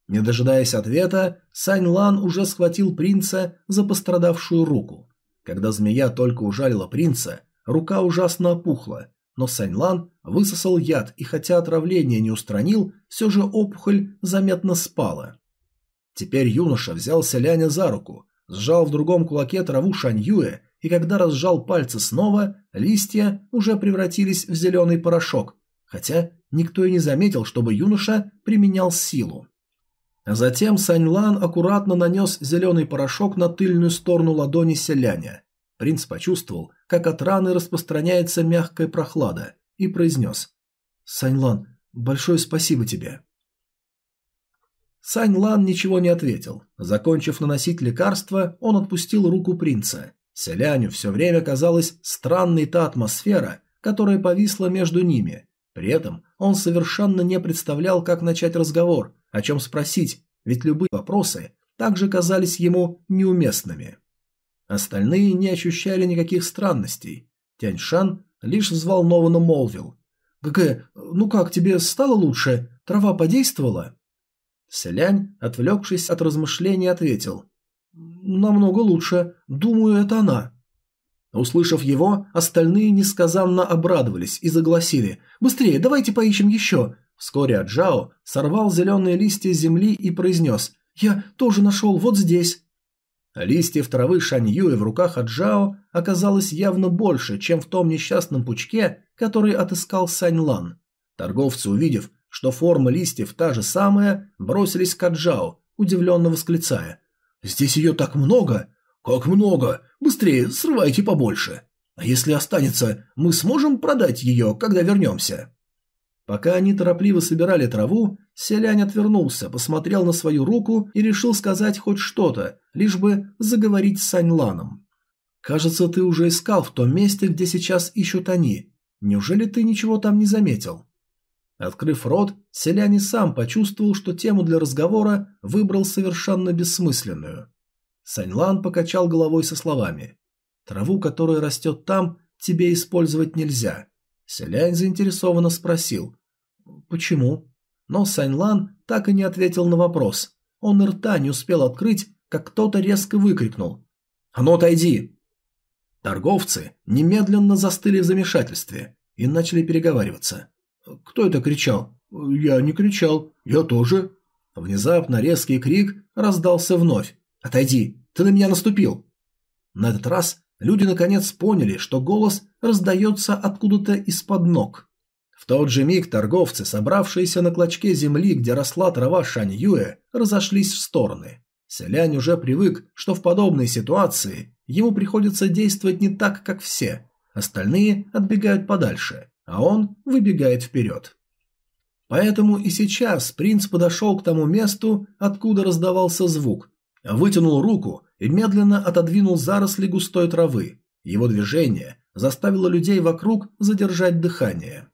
Не дожидаясь ответа, Сань Лан уже схватил принца за пострадавшую руку. Когда змея только ужалила принца, рука ужасно опухла, но Сань Лан высосал яд и хотя отравление не устранил, все же опухоль заметно спала. Теперь юноша взял селяня за руку, сжал в другом кулаке траву шаньюэ, и когда разжал пальцы снова, листья уже превратились в зеленый порошок, хотя никто и не заметил, чтобы юноша применял силу. Затем Саньлан аккуратно нанес зеленый порошок на тыльную сторону ладони селяня. Принц почувствовал, как от раны распространяется мягкая прохлада, и произнес «Саньлан, большое спасибо тебе». Саньлан ничего не ответил. Закончив наносить лекарство, он отпустил руку принца. Селяню все время казалась странной та атмосфера, которая повисла между ними. При этом он совершенно не представлял, как начать разговор, о чем спросить, ведь любые вопросы также казались ему неуместными. Остальные не ощущали никаких странностей. Тяньшан лишь взволнованно молвил. «ГГ, ну как, тебе стало лучше? Трава подействовала?» Селянь, отвлекшись от размышлений, ответил. «Намного лучше. Думаю, это она». Услышав его, остальные несказанно обрадовались и загласили. «Быстрее, давайте поищем еще!» Вскоре Аджао сорвал зеленые листья земли и произнес «Я тоже нашел вот здесь». Листьев травы Шаньюэ в руках Аджао оказалось явно больше, чем в том несчастном пучке, который отыскал Саньлан. Торговцы, увидев, что форма листьев та же самая, бросились к Аджао, удивленно восклицая «Здесь ее так много! Как много! Быстрее, срывайте побольше! А если останется, мы сможем продать ее, когда вернемся?» Пока они торопливо собирали траву, селянь отвернулся, посмотрел на свою руку и решил сказать хоть что-то, лишь бы заговорить с Саньланом. «Кажется, ты уже искал в том месте, где сейчас ищут они. Неужели ты ничего там не заметил?» Открыв рот, селянин сам почувствовал, что тему для разговора выбрал совершенно бессмысленную. Саньлан покачал головой со словами. «Траву, которая растет там, тебе использовать нельзя». Селянь заинтересованно спросил. «Почему?» Но Саньлан так и не ответил на вопрос. Он и рта не успел открыть, как кто-то резко выкрикнул. «А ну отойди!» Торговцы немедленно застыли в замешательстве и начали переговариваться. «Кто это кричал?» «Я не кричал. Я тоже». Внезапно резкий крик раздался вновь. «Отойди! Ты на меня наступил!» На этот раз люди наконец поняли, что голос раздается откуда-то из-под ног. В тот же миг торговцы, собравшиеся на клочке земли, где росла трава Шаньюэ, разошлись в стороны. Селянь уже привык, что в подобной ситуации ему приходится действовать не так, как все. Остальные отбегают подальше а он выбегает вперед. Поэтому и сейчас принц подошел к тому месту, откуда раздавался звук, вытянул руку и медленно отодвинул заросли густой травы. Его движение заставило людей вокруг задержать дыхание.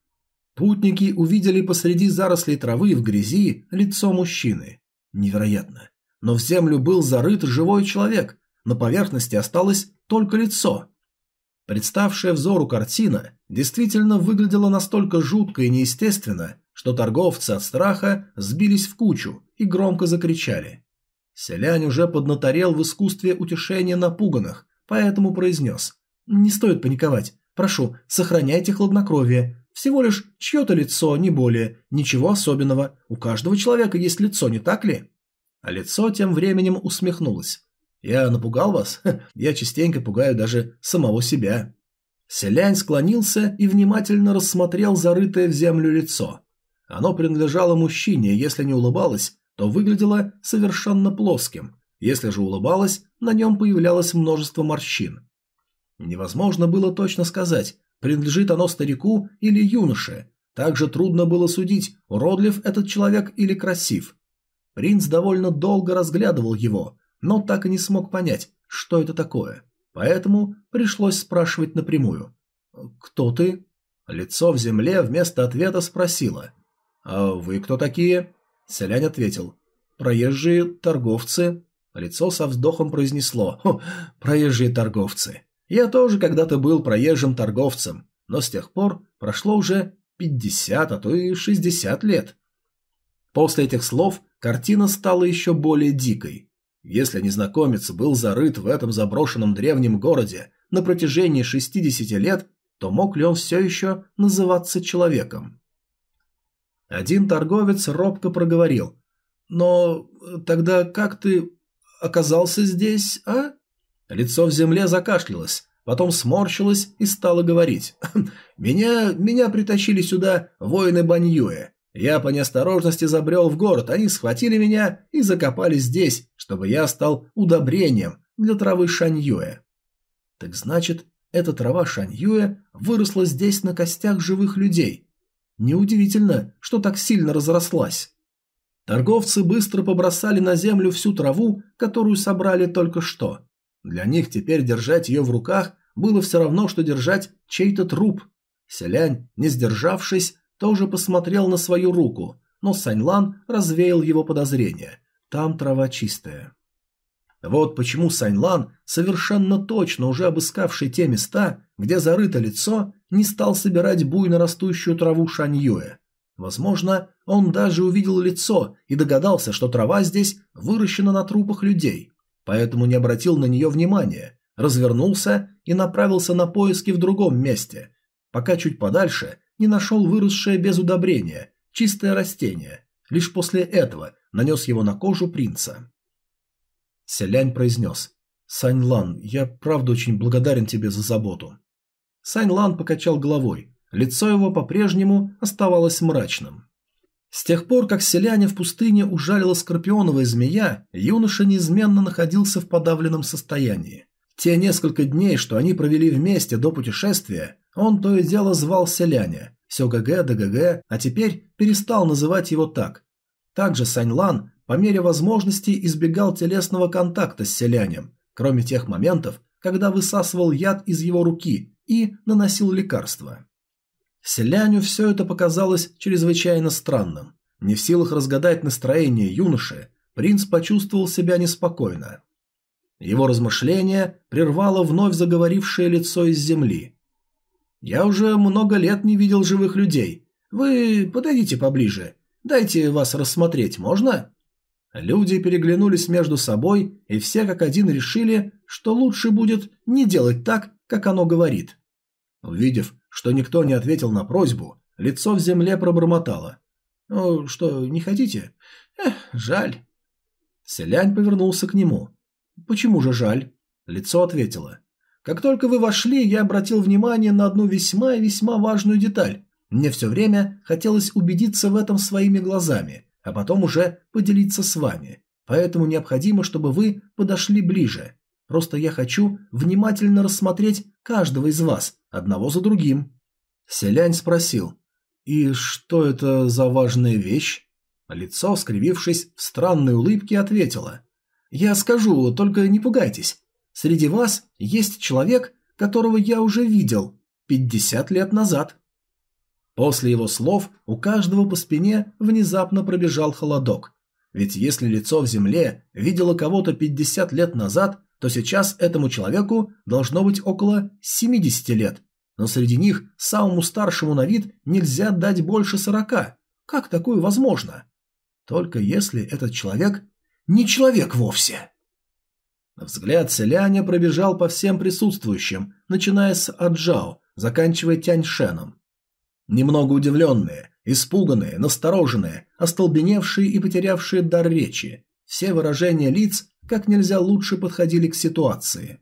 Путники увидели посреди зарослей травы в грязи лицо мужчины. Невероятно. Но в землю был зарыт живой человек, на поверхности осталось только лицо. Представшая взору картина действительно выглядела настолько жутко и неестественно, что торговцы от страха сбились в кучу и громко закричали. Селянь уже поднаторел в искусстве утешения напуганных, поэтому произнес «Не стоит паниковать. Прошу, сохраняйте хладнокровие. Всего лишь чье-то лицо, не более. Ничего особенного. У каждого человека есть лицо, не так ли?» А лицо тем временем усмехнулось. Я напугал вас? Я частенько пугаю даже самого себя. Селянь склонился и внимательно рассмотрел зарытое в землю лицо. Оно принадлежало мужчине, если не улыбалось, то выглядело совершенно плоским. Если же улыбалось, на нем появлялось множество морщин. Невозможно было точно сказать, принадлежит оно старику или юноше. Также трудно было судить, уродлив этот человек или красив. Принц довольно долго разглядывал его, но так и не смог понять, что это такое. Поэтому пришлось спрашивать напрямую. «Кто ты?» Лицо в земле вместо ответа спросило. «А вы кто такие?» Селянь ответил. «Проезжие торговцы». Лицо со вздохом произнесло. «Проезжие торговцы. Я тоже когда-то был проезжим торговцем, но с тех пор прошло уже 50, а то и 60 лет». После этих слов картина стала еще более дикой. Если незнакомец был зарыт в этом заброшенном древнем городе на протяжении 60 лет, то мог ли он все еще называться человеком? Один торговец робко проговорил. «Но тогда как ты оказался здесь, а?» Лицо в земле закашлялось, потом сморщилось и стало говорить. «Меня, меня притащили сюда воины Баньюэ. Я по неосторожности забрел в город, они схватили меня и закопали здесь, чтобы я стал удобрением для травы Шаньюэ. Так значит, эта трава Шаньюэ выросла здесь на костях живых людей. Неудивительно, что так сильно разрослась. Торговцы быстро побросали на землю всю траву, которую собрали только что. Для них теперь держать ее в руках было все равно, что держать чей-то труп. Селянь, не сдержавшись, тоже посмотрел на свою руку, но Саньлан развеял его подозрения. Там трава чистая. Вот почему Саньлан, совершенно точно уже обыскавший те места, где зарыто лицо, не стал собирать буйно растущую траву Шаньюэ. Возможно, он даже увидел лицо и догадался, что трава здесь выращена на трупах людей, поэтому не обратил на нее внимания, развернулся и направился на поиски в другом месте, пока чуть подальше не нашел выросшее без удобрения, чистое растение. Лишь после этого нанес его на кожу принца. Селянь произнес. «Сань Лан, я правда очень благодарен тебе за заботу». Сань Лан покачал головой. Лицо его по-прежнему оставалось мрачным. С тех пор, как селяне в пустыне ужалила скорпионовая змея, юноша неизменно находился в подавленном состоянии. Те несколько дней, что они провели вместе до путешествия, он то и дело звал селяне, все ГГ да ГГ, а теперь перестал называть его так. Также Саньлан по мере возможности избегал телесного контакта с селянем, кроме тех моментов, когда высасывал яд из его руки и наносил лекарства. Селяню все это показалось чрезвычайно странным. Не в силах разгадать настроение юноши, принц почувствовал себя неспокойно. Его размышление прервало вновь заговорившее лицо из земли. «Я уже много лет не видел живых людей. Вы подойдите поближе. Дайте вас рассмотреть, можно?» Люди переглянулись между собой, и все как один решили, что лучше будет не делать так, как оно говорит. Увидев, что никто не ответил на просьбу, лицо в земле пробормотало. «Ну, что, не хотите? Эх, жаль». Селянь повернулся к нему. «Почему же жаль?» Лицо ответило. «Как только вы вошли, я обратил внимание на одну весьма и весьма важную деталь. Мне все время хотелось убедиться в этом своими глазами а потом уже поделиться с вами. Поэтому необходимо, чтобы вы подошли ближе. Просто я хочу внимательно рассмотреть каждого из вас, одного за другим». Селянь спросил, «И что это за важная вещь?» Лицо, скривившись в странной улыбке, ответило, «Я скажу, только не пугайтесь. Среди вас есть человек, которого я уже видел пятьдесят лет назад». После его слов у каждого по спине внезапно пробежал холодок. Ведь если лицо в земле видело кого-то 50 лет назад, то сейчас этому человеку должно быть около 70 лет. Но среди них самому старшему на вид нельзя дать больше 40. Как такое возможно? Только если этот человек не человек вовсе. Взгляд селяня пробежал по всем присутствующим, начиная с Аджао, заканчивая Тяньшеном. Немного удивленные, испуганные, настороженные, остолбеневшие и потерявшие дар речи. Все выражения лиц как нельзя лучше подходили к ситуации.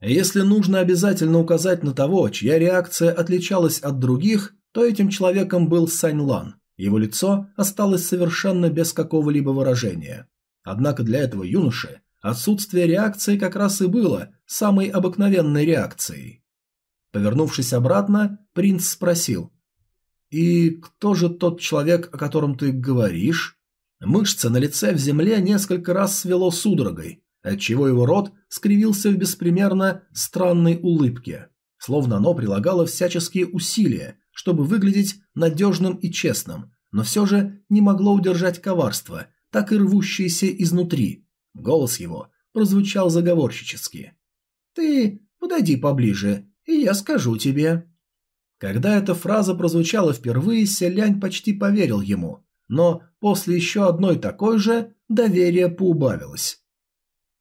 Если нужно обязательно указать на того, чья реакция отличалась от других, то этим человеком был Сань Лан. Его лицо осталось совершенно без какого-либо выражения. Однако для этого юноши отсутствие реакции как раз и было самой обыкновенной реакцией. Повернувшись обратно, принц спросил «И кто же тот человек, о котором ты говоришь?» Мышцы на лице в земле несколько раз свело судорогой, отчего его рот скривился в беспримерно странной улыбке, словно оно прилагало всяческие усилия, чтобы выглядеть надежным и честным, но все же не могло удержать коварство, так и рвущееся изнутри. Голос его прозвучал заговорщически. «Ты подойди поближе, и я скажу тебе». Когда эта фраза прозвучала впервые, Селянь почти поверил ему, но после еще одной такой же доверие поубавилось.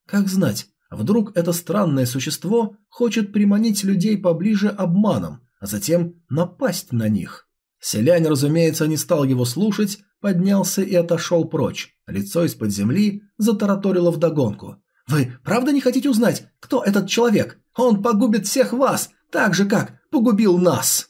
Как знать, вдруг это странное существо хочет приманить людей поближе обманом, а затем напасть на них. Селянь, разумеется, не стал его слушать, поднялся и отошел прочь. Лицо из-под земли затараторило вдогонку. «Вы правда не хотите узнать, кто этот человек? Он погубит всех вас, так же, как погубил нас!»